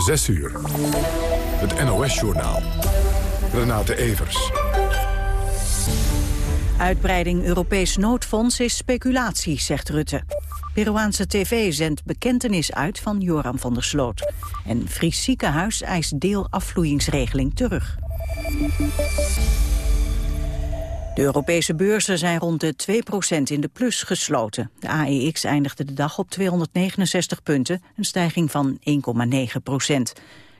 6 uur. Het NOS-journaal. Renate Evers. Uitbreiding Europees noodfonds is speculatie, zegt Rutte. Peruaanse tv zendt bekentenis uit van Joram van der Sloot. En Fries ziekenhuis eist deel afvloeingsregeling terug. De Europese beurzen zijn rond de 2% in de plus gesloten. De AEX eindigde de dag op 269 punten, een stijging van 1,9%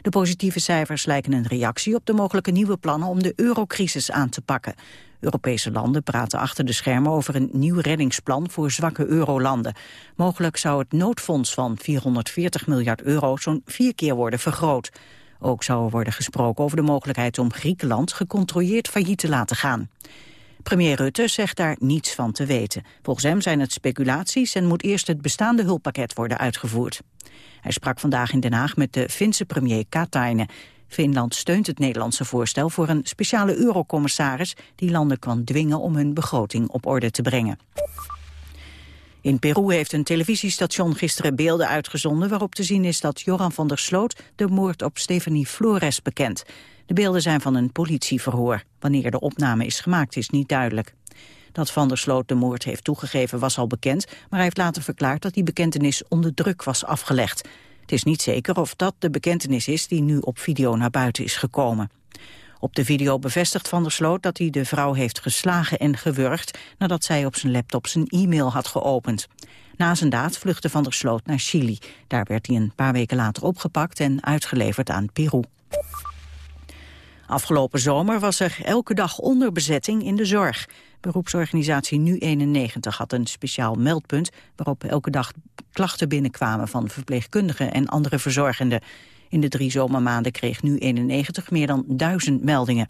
De positieve cijfers lijken een reactie op de mogelijke nieuwe plannen om de eurocrisis aan te pakken. Europese landen praten achter de schermen over een nieuw reddingsplan voor zwakke eurolanden. Mogelijk zou het noodfonds van 440 miljard euro zo'n vier keer worden vergroot. Ook zou er worden gesproken over de mogelijkheid om Griekenland gecontroleerd failliet te laten gaan. Premier Rutte zegt daar niets van te weten. Volgens hem zijn het speculaties en moet eerst het bestaande hulppakket worden uitgevoerd. Hij sprak vandaag in Den Haag met de Finse premier Katainen. Finland steunt het Nederlandse voorstel voor een speciale eurocommissaris... die landen kan dwingen om hun begroting op orde te brengen. In Peru heeft een televisiestation gisteren beelden uitgezonden... waarop te zien is dat Joran van der Sloot de moord op Stephanie Flores bekent. De beelden zijn van een politieverhoor. Wanneer de opname is gemaakt is niet duidelijk. Dat Van der Sloot de moord heeft toegegeven was al bekend... maar hij heeft later verklaard dat die bekentenis onder druk was afgelegd. Het is niet zeker of dat de bekentenis is die nu op video naar buiten is gekomen. Op de video bevestigt Van der Sloot dat hij de vrouw heeft geslagen en gewurgd... nadat zij op zijn laptop zijn e-mail had geopend. Na zijn daad vluchtte Van der Sloot naar Chili. Daar werd hij een paar weken later opgepakt en uitgeleverd aan Peru. Afgelopen zomer was er elke dag onderbezetting in de zorg. Beroepsorganisatie Nu91 had een speciaal meldpunt... waarop elke dag klachten binnenkwamen van verpleegkundigen en andere verzorgenden. In de drie zomermaanden kreeg Nu91 meer dan duizend meldingen.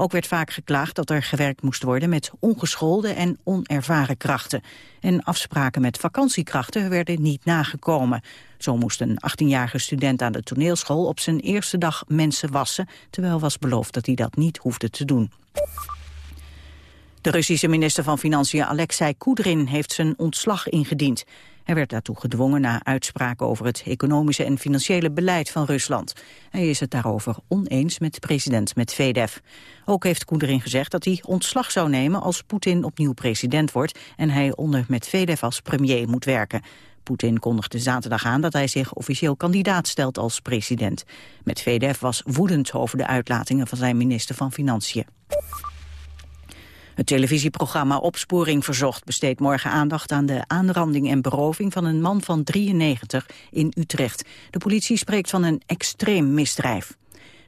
Ook werd vaak geklaagd dat er gewerkt moest worden met ongeschoolde en onervaren krachten. En afspraken met vakantiekrachten werden niet nagekomen. Zo moest een 18-jarige student aan de toneelschool op zijn eerste dag mensen wassen, terwijl was beloofd dat hij dat niet hoefde te doen. De Russische minister van Financiën Alexei Kudrin heeft zijn ontslag ingediend. Hij werd daartoe gedwongen na uitspraken over het economische en financiële beleid van Rusland. Hij is het daarover oneens met president Medvedev. Ook heeft Koenderin gezegd dat hij ontslag zou nemen als Poetin opnieuw president wordt en hij onder Medvedev als premier moet werken. Poetin kondigde zaterdag aan dat hij zich officieel kandidaat stelt als president. Medvedev was woedend over de uitlatingen van zijn minister van Financiën. Het televisieprogramma Opsporing Verzocht besteedt morgen aandacht aan de aanranding en beroving van een man van 93 in Utrecht. De politie spreekt van een extreem misdrijf.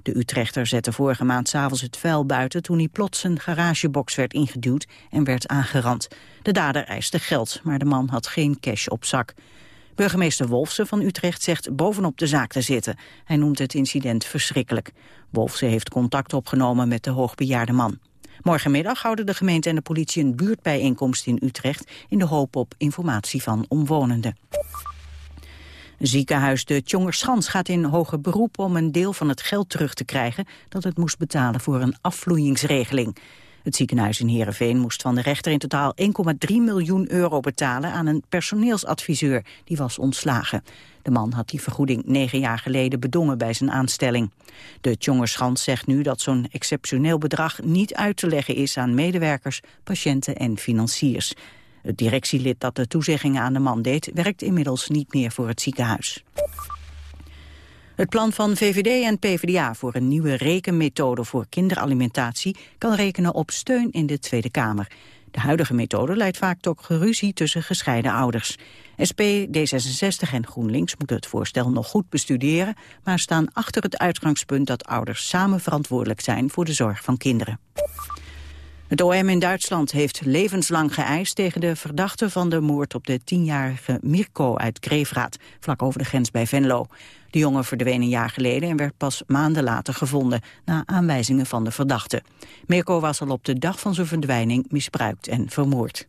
De Utrechter zette vorige maand s'avonds het vuil buiten toen hij plots een garagebox werd ingeduwd en werd aangerand. De dader eiste geld, maar de man had geen cash op zak. Burgemeester Wolfsen van Utrecht zegt bovenop de zaak te zitten. Hij noemt het incident verschrikkelijk. Wolfsen heeft contact opgenomen met de hoogbejaarde man. Morgenmiddag houden de gemeente en de politie een buurtbijeenkomst in Utrecht... in de hoop op informatie van omwonenden. Ziekenhuis de Tjongerschans gaat in hoger beroep om een deel van het geld terug te krijgen dat het moest betalen voor een afvloeingsregeling. Het ziekenhuis in Heerenveen moest van de rechter in totaal 1,3 miljoen euro betalen aan een personeelsadviseur die was ontslagen. De man had die vergoeding negen jaar geleden bedongen bij zijn aanstelling. De Tjongerschans zegt nu dat zo'n exceptioneel bedrag niet uit te leggen is aan medewerkers, patiënten en financiers. Het directielid dat de toezeggingen aan de man deed werkt inmiddels niet meer voor het ziekenhuis. Het plan van VVD en PvdA voor een nieuwe rekenmethode voor kinderalimentatie kan rekenen op steun in de Tweede Kamer. De huidige methode leidt vaak tot geruzie tussen gescheiden ouders. SP, D66 en GroenLinks moeten het voorstel nog goed bestuderen... maar staan achter het uitgangspunt dat ouders samen verantwoordelijk zijn voor de zorg van kinderen. Het OM in Duitsland heeft levenslang geëist tegen de verdachte van de moord op de tienjarige Mirko uit Greefraad, vlak over de grens bij Venlo. De jongen verdween een jaar geleden en werd pas maanden later gevonden, na aanwijzingen van de verdachte. Mirko was al op de dag van zijn verdwijning misbruikt en vermoord.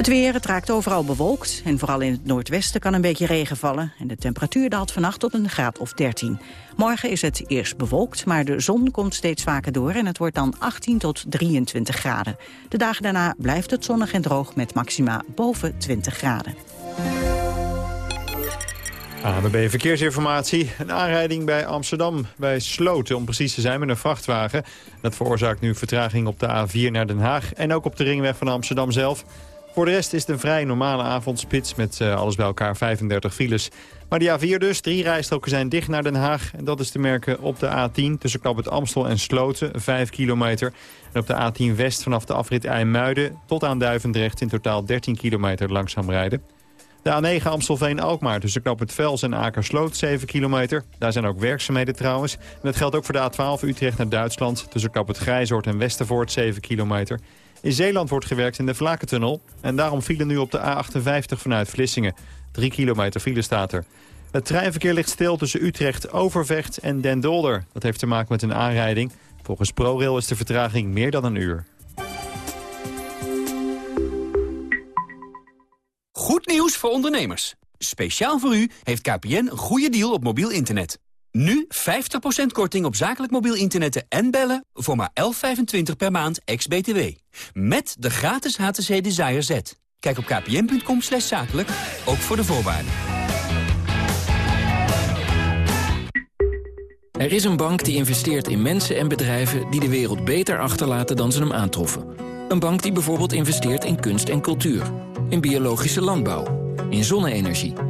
Het weer, het raakt overal bewolkt en vooral in het noordwesten kan een beetje regen vallen. En de temperatuur daalt vannacht tot een graad of 13. Morgen is het eerst bewolkt, maar de zon komt steeds vaker door en het wordt dan 18 tot 23 graden. De dagen daarna blijft het zonnig en droog met maxima boven 20 graden. ANWB Verkeersinformatie. Een aanrijding bij Amsterdam, bij Sloten om precies te zijn met een vrachtwagen. Dat veroorzaakt nu vertraging op de A4 naar Den Haag en ook op de ringweg van Amsterdam zelf. Voor de rest is het een vrij normale avondspits met uh, alles bij elkaar 35 files. Maar die A4 dus, drie rijstroken zijn dicht naar Den Haag. En dat is te merken op de A10 tussen Knap het Amstel en Sloten, 5 kilometer. En op de A10 West vanaf de afrit IJmuiden tot aan Duivendrecht in totaal 13 kilometer langzaam rijden. De A9 Amstelveen-Alkmaar tussen Knap het Vels en Akersloot 7 kilometer. Daar zijn ook werkzaamheden trouwens. En dat geldt ook voor de A12 Utrecht naar Duitsland tussen Knap het Grijzoord en Westervoort 7 kilometer. In Zeeland wordt gewerkt in de Vlakentunnel. En daarom vielen nu op de A58 vanuit Vlissingen. 3 kilometer file staat er. Het treinverkeer ligt stil tussen Utrecht, Overvecht en Den Dolder. Dat heeft te maken met een aanrijding. Volgens ProRail is de vertraging meer dan een uur. Goed nieuws voor ondernemers. Speciaal voor u heeft KPN een goede deal op mobiel internet. Nu 50% korting op zakelijk mobiel internet en bellen voor maar 11,25 per maand ex-BTW. Met de gratis HTC Desire Z. Kijk op kpn.com slash zakelijk, ook voor de voorwaarden. Er is een bank die investeert in mensen en bedrijven die de wereld beter achterlaten dan ze hem aantroffen. Een bank die bijvoorbeeld investeert in kunst en cultuur, in biologische landbouw, in zonne-energie.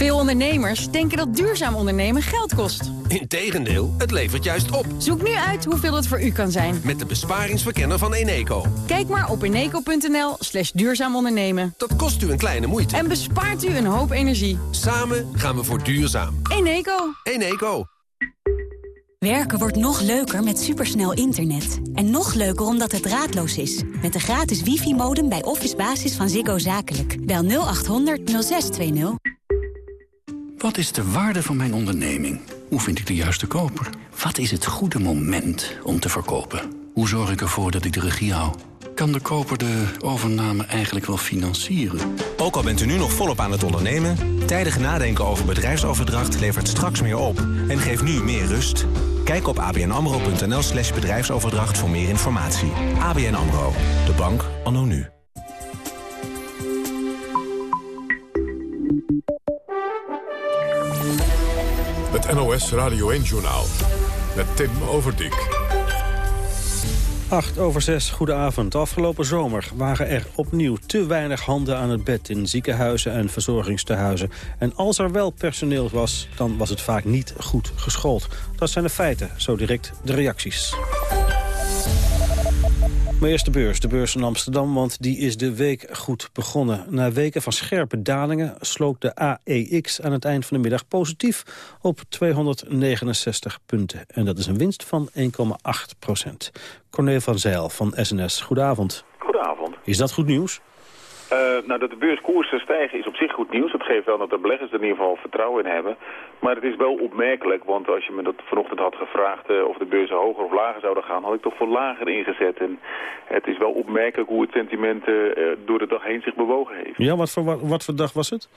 Veel ondernemers denken dat duurzaam ondernemen geld kost. Integendeel, het levert juist op. Zoek nu uit hoeveel het voor u kan zijn. Met de besparingsverkenner van Eneco. Kijk maar op eneco.nl slash duurzaam ondernemen. Dat kost u een kleine moeite. En bespaart u een hoop energie. Samen gaan we voor duurzaam. Eneco. Eneco. Werken wordt nog leuker met supersnel internet. En nog leuker omdat het draadloos is. Met de gratis wifi-modem bij Office Basis van Ziggo Zakelijk. Bel 0800 0620. Wat is de waarde van mijn onderneming? Hoe vind ik de juiste koper? Wat is het goede moment om te verkopen? Hoe zorg ik ervoor dat ik de regie hou? Kan de koper de overname eigenlijk wel financieren? Ook al bent u nu nog volop aan het ondernemen... tijdig nadenken over bedrijfsoverdracht levert straks meer op... en geeft nu meer rust. Kijk op abnamro.nl slash bedrijfsoverdracht voor meer informatie. ABN AMRO, de bank anno nu. NOS Radio 1-journaal met Tim Overdijk. 8 over 6, goedenavond. Afgelopen zomer waren er opnieuw te weinig handen aan het bed... in ziekenhuizen en verzorgingstehuizen. En als er wel personeel was, dan was het vaak niet goed geschoold. Dat zijn de feiten, zo direct de reacties. Maar eerst de beurs, de beurs in Amsterdam, want die is de week goed begonnen. Na weken van scherpe dalingen sloot de AEX aan het eind van de middag positief op 269 punten. En dat is een winst van 1,8 procent. Corneel van Zijl van SNS, goedenavond. Goedenavond. Is dat goed nieuws? Uh, nou, dat de beurskoersen stijgen is op zich goed nieuws. Dat geeft wel dat de beleggers er in ieder geval vertrouwen in hebben. Maar het is wel opmerkelijk, want als je me dat vanochtend had gevraagd uh, of de beurzen hoger of lager zouden gaan, had ik toch voor lager ingezet. En het is wel opmerkelijk hoe het sentiment uh, door de dag heen zich bewogen heeft. Ja, wat voor, wat, wat voor dag was het?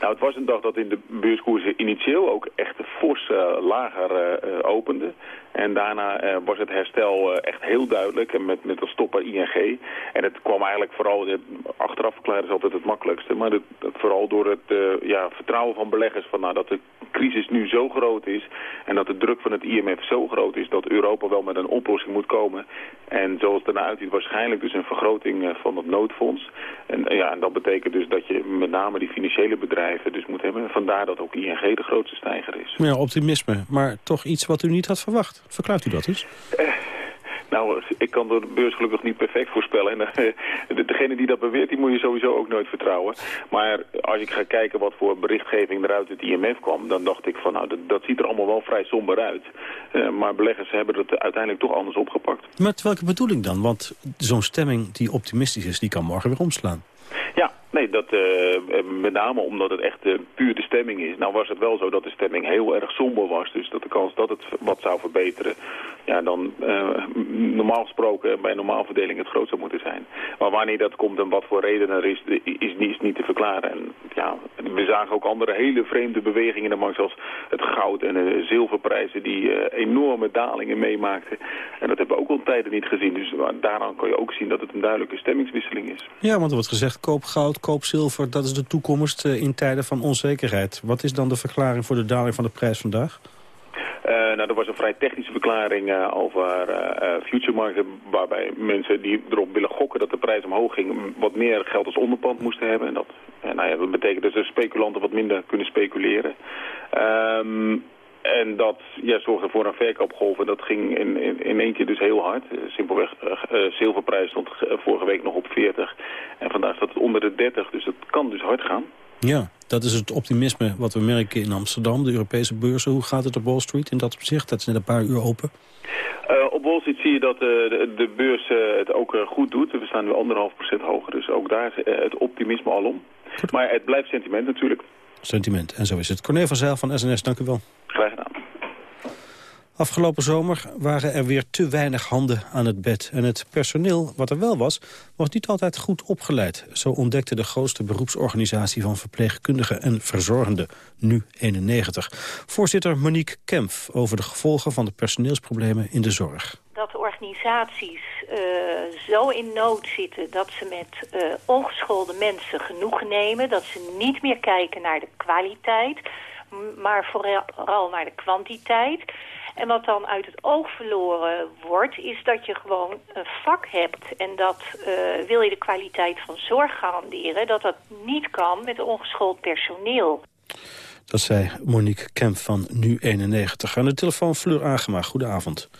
Nou, het was een dag dat in de beurskoersen initieel ook echt fors lager opende. En daarna was het herstel echt heel duidelijk en met, met als stopper ING. En het kwam eigenlijk vooral, achteraf verklaren is altijd het makkelijkste, maar het, het vooral door het ja, vertrouwen van beleggers van nou, dat de crisis nu zo groot is en dat de druk van het IMF zo groot is dat Europa wel met een oplossing moet komen. En zoals het ernaar uitziet waarschijnlijk dus een vergroting van het noodfonds. En, ja, en dat betekent dus dat je met name die financiële bedrijven dus moet hebben. Vandaar dat ook ING de grootste stijger is. Ja, optimisme, maar toch iets wat u niet had verwacht. Verklaart u dat eens? Uh, Nou, ik kan de beurs gelukkig niet perfect voorspellen. En uh, degene die dat beweert, die moet je sowieso ook nooit vertrouwen. Maar als ik ga kijken wat voor berichtgeving eruit het IMF kwam... dan dacht ik van, nou, dat, dat ziet er allemaal wel vrij somber uit. Uh, maar beleggers hebben het uiteindelijk toch anders opgepakt. Met welke bedoeling dan? Want zo'n stemming die optimistisch is, die kan morgen weer omslaan. Ja, Dat, uh, met name omdat het echt uh, puur de stemming is. Nou was het wel zo dat de stemming heel erg somber was. Dus dat de kans dat het wat zou verbeteren... ja, dan normaal gesproken bij normaalverdeling het groot zou moeten zijn. Maar wanneer dat komt en wat voor reden er is, is, is niet te verklaren. En ja, we zagen ook andere hele vreemde bewegingen in de markt... zoals het goud en de zilverprijzen die enorme dalingen meemaakten. En dat hebben we ook al tijden niet gezien. Dus daaraan kan je ook zien dat het een duidelijke stemmingswisseling is. Ja, want er wordt gezegd koop goud koop zilver, dat is de toekomst eh, in tijden van onzekerheid. Wat is dan de verklaring voor de daling van de prijs vandaag? Uh, nou, er was een vrij technische verklaring uh, over uh, future waarbij mensen die erop willen gokken dat de prijs omhoog ging, wat meer geld als onderpand moesten hebben. En dat, nou ja, dat betekent dus speculanten wat minder kunnen speculeren. Um, en dat ja, zorgde voor een verkoopgolf en dat ging in, in, in één keer dus heel hard. Uh, simpelweg, uh, zilverprijs stond vorige week nog op 40 en vandaag staat het onder de 30, dus het kan dus hard gaan. Ja, dat is het optimisme wat we merken in Amsterdam, de Europese beurzen. Hoe gaat het op Wall Street in dat opzicht? Dat is net een paar uur open. Uh, op Wall Street zie je dat uh, de, de, beurs uh, het ook goed doet. We staan nu anderhalf procent hoger, dus ook daar is het optimisme al om. Goed. Maar het blijft sentiment natuurlijk. Sentiment, en zo is het. Cornel van Zijl van SNS, dank u wel. Graag gedaan. Afgelopen zomer waren er weer te weinig handen aan het bed. En het personeel, wat er wel was, was niet altijd goed opgeleid. Zo ontdekte de grootste beroepsorganisatie van verpleegkundigen en verzorgenden, nu 91. Voorzitter Monique Kempf over de gevolgen van de personeelsproblemen in de zorg. Dat de organisaties uh, zo in nood zitten dat ze met uh, ongeschoolde mensen genoeg nemen. Dat ze niet meer kijken naar de kwaliteit, maar vooral naar de kwantiteit. En wat dan uit het oog verloren wordt, is dat je gewoon een vak hebt. En dat uh, wil je de kwaliteit van zorg garanderen, dat dat niet kan met ongeschoold personeel. Dat zei Monique Kemp van Nu91. Aan de telefoon Fleur Agema, goedenavond.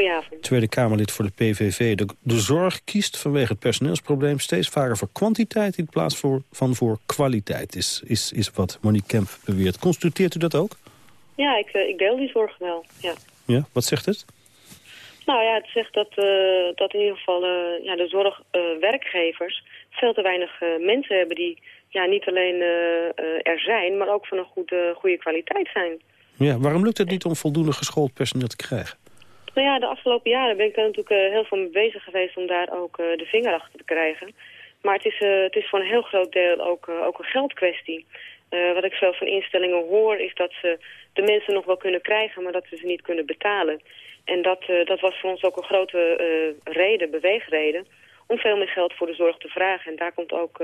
Goedenavond. Tweede Kamerlid voor de PVV. De, de, zorg kiest vanwege het personeelsprobleem steeds vaker voor kwantiteit in plaats voor, van voor kwaliteit, is, is, is wat Monique Kemp beweert. Constateert u dat ook? Ja, ik, ik deel die zorg wel, ja. Ja, wat zegt het? Nou ja, het zegt dat, uh, dat in ieder geval uh, ja, de zorgwerkgevers uh, veel te weinig mensen hebben die ja, niet alleen er zijn, maar ook van een goede, goede kwaliteit zijn. Ja, waarom lukt het niet om voldoende geschoold personeel te krijgen? Nou ja, de afgelopen jaren ben ik er natuurlijk heel veel mee bezig geweest om daar ook de vinger achter te krijgen. Maar het is, het is voor een heel groot deel ook, ook een geldkwestie. Wat ik veel van instellingen hoor is dat ze de mensen nog wel kunnen krijgen, maar dat ze ze niet kunnen betalen. En dat, dat was voor ons ook een grote reden, beweegreden, om veel meer geld voor de zorg te vragen. En daar komt ook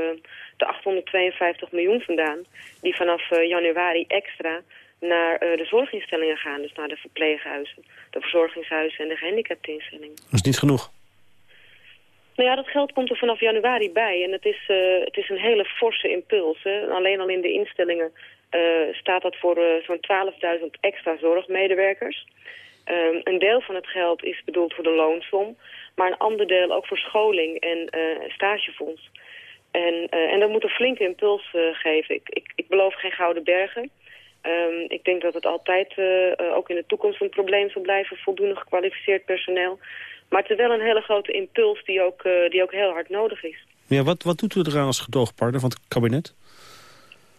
de 852 miljoen vandaan, die vanaf januari extra naar de zorginstellingen gaan. Dus naar de verpleeghuizen, de verzorgingshuizen en de gehandicapteninstellingen. Dat is niet genoeg. Nou ja, dat geld komt er vanaf januari bij. En het is, uh, het is een hele forse impuls. Hè. Alleen al in de instellingen uh, staat dat voor uh, zo'n 12.000 extra zorgmedewerkers. Um, een deel van het geld is bedoeld voor de loonsom. Maar een ander deel ook voor scholing en stagefonds. En, en dat moet een flinke impuls geven. Ik, ik, ik beloof geen gouden bergen. Um, ik denk dat het altijd ook in de toekomst een probleem zal blijven. Voldoende gekwalificeerd personeel. Maar het is wel een hele grote impuls die ook, uh, die ook heel hard nodig is. Ja, wat, wat doet u eraan als gedoogpartner van het kabinet?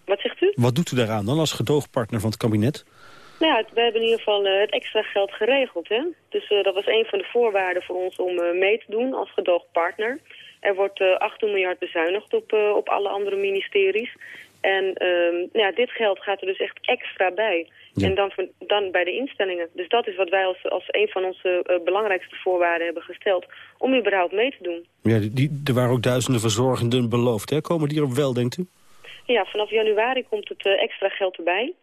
Wat zegt u? Wat doet u daaraan dan als gedoogpartner van het kabinet? Nou ja, we hebben in ieder geval uh, het extra geld geregeld. Hè? Dus dat was een van de voorwaarden voor ons om mee te doen als gedoogpartner. Er wordt 18 miljard bezuinigd op, op alle andere ministeries. En uh, nou ja, dit geld gaat er dus echt extra bij. Ja. En dan, dan bij de instellingen. Dus dat is wat wij als, als een van onze uh, belangrijkste voorwaarden hebben gesteld... om überhaupt mee te doen. Ja, die, er waren ook duizenden verzorgenden beloofd. Hè? Komen die er wel, denkt u? Ja, vanaf januari komt het uh, extra geld erbij.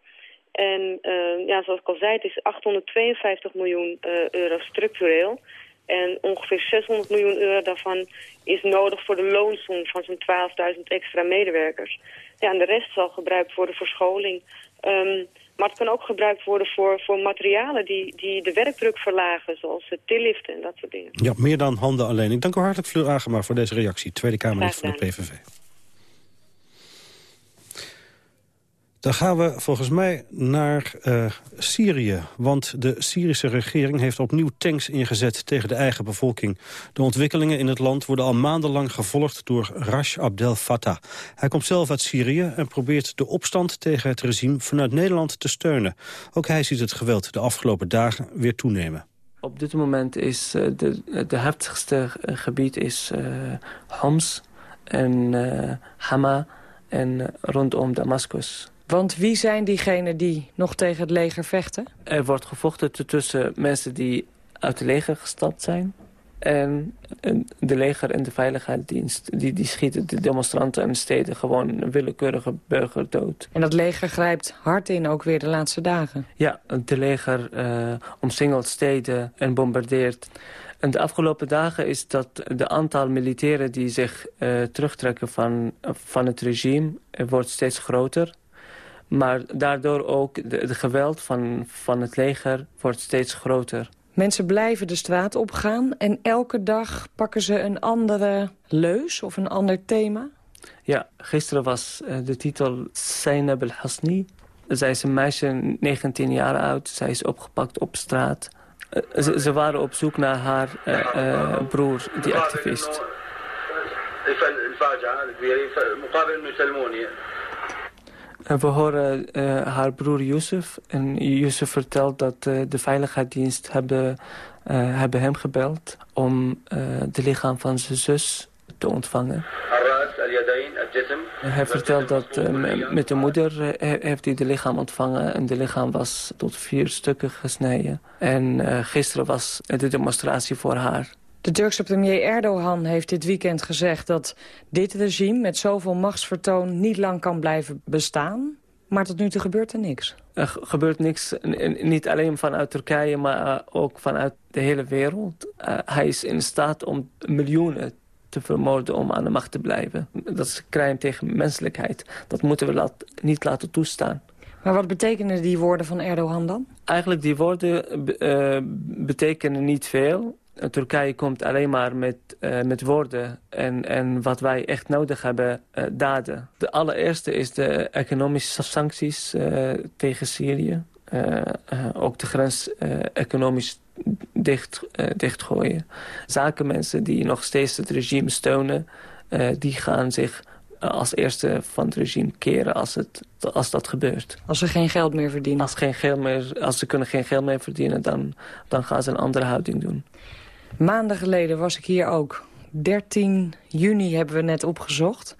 En uh, ja, zoals ik al zei, het is 852 miljoen euro structureel... En ongeveer 600 miljoen euro daarvan is nodig voor de loonsom van zo'n 12.000 extra medewerkers. Ja, en de rest zal gebruikt worden voor scholing. Um, Maar het kan ook gebruikt worden voor, voor materialen die, die de werkdruk verlagen, zoals tilliften en dat soort dingen. Ja, meer dan handen alleen. Ik dank u hartelijk, Fleur Agema, voor deze reactie. Tweede Kamerlid van de PVV. Dan gaan we volgens mij naar uh, Syrië. Want de Syrische regering heeft opnieuw tanks ingezet tegen de eigen bevolking. De ontwikkelingen in het land worden al maandenlang gevolgd door Rash Abdel Fattah. Hij komt zelf uit Syrië en probeert de opstand tegen het regime vanuit Nederland te steunen. Ook hij ziet het geweld de afgelopen dagen weer toenemen. Op dit moment is uh, de, de heftigste gebied is uh, Homs en Hama en rondom Damascus. Want wie zijn diegenen die nog tegen het leger vechten? Er wordt gevochten tussen mensen die uit het leger gestapt zijn... en de leger en de veiligheidsdienst. Die, die schieten de demonstranten en steden gewoon een willekeurige burger dood. En dat leger grijpt hard in ook weer de laatste dagen? Ja, het leger uh, omsingelt steden en bombardeert... En de afgelopen dagen is dat de aantal militairen die zich uh, terugtrekken van, van het regime wordt steeds groter. Maar daardoor ook de, de geweld van, van het leger wordt steeds groter. Mensen blijven de straat opgaan en elke dag pakken ze een andere leus of een ander thema? Ja, gisteren was uh, de titel Zainab el-Hasni. Zij is een meisje, 19 jaar oud. Zij is opgepakt op straat. Uh, ze, ze, waren op zoek naar haar uh, broer, die activist. We horen uh, haar broer Yusuf. En Yusuf vertelt dat uh, de veiligheidsdienst hebben, uh, hebben hem gebeld... om de lichaam van zijn zus te ontvangen. Hij vertelt dat met de moeder heeft hij de lichaam ontvangen... en de lichaam was tot vier stukken gesneden. En gisteren was de demonstratie voor haar. De Turkse premier Erdogan heeft dit weekend gezegd dat dit regime met zoveel machtsvertoon niet lang kan blijven bestaan. Maar tot nu toe gebeurt er niks. Er gebeurt niks, niet alleen vanuit Turkije, maar ook vanuit de hele wereld. Uh, hij is in staat om miljoenen te vermoorden om aan de macht te blijven. Dat is een crime tegen menselijkheid. Dat moeten we laat, niet laten toestaan. Maar wat betekenen die woorden van Erdogan dan? Eigenlijk die woorden uh, betekenen niet veel. Turkije komt alleen maar met, uh, met woorden en, en wat wij echt nodig hebben, uh, daden. De allereerste is de economische sancties uh, tegen Syrië. ook de grens economisch dicht, dichtgooien. Zakenmensen die nog steeds het regime steunen, die gaan zich als eerste van het regime keren als, het, als dat gebeurt. Als ze geen geld meer verdienen? Als, geen geld meer, als ze kunnen geen geld meer verdienen, dan, dan gaan ze een andere houding doen. Maanden geleden was ik hier ook. 13 juni hebben we net opgezocht.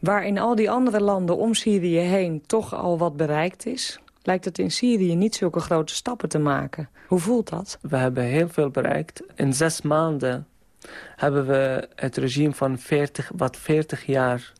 Waar in al die andere landen om Syrië heen toch al wat bereikt is... lijkt het in Syrië niet zulke grote stappen te maken. Hoe voelt dat? We hebben heel veel bereikt. In zes maanden hebben we het regime van 40, wat 40 jaar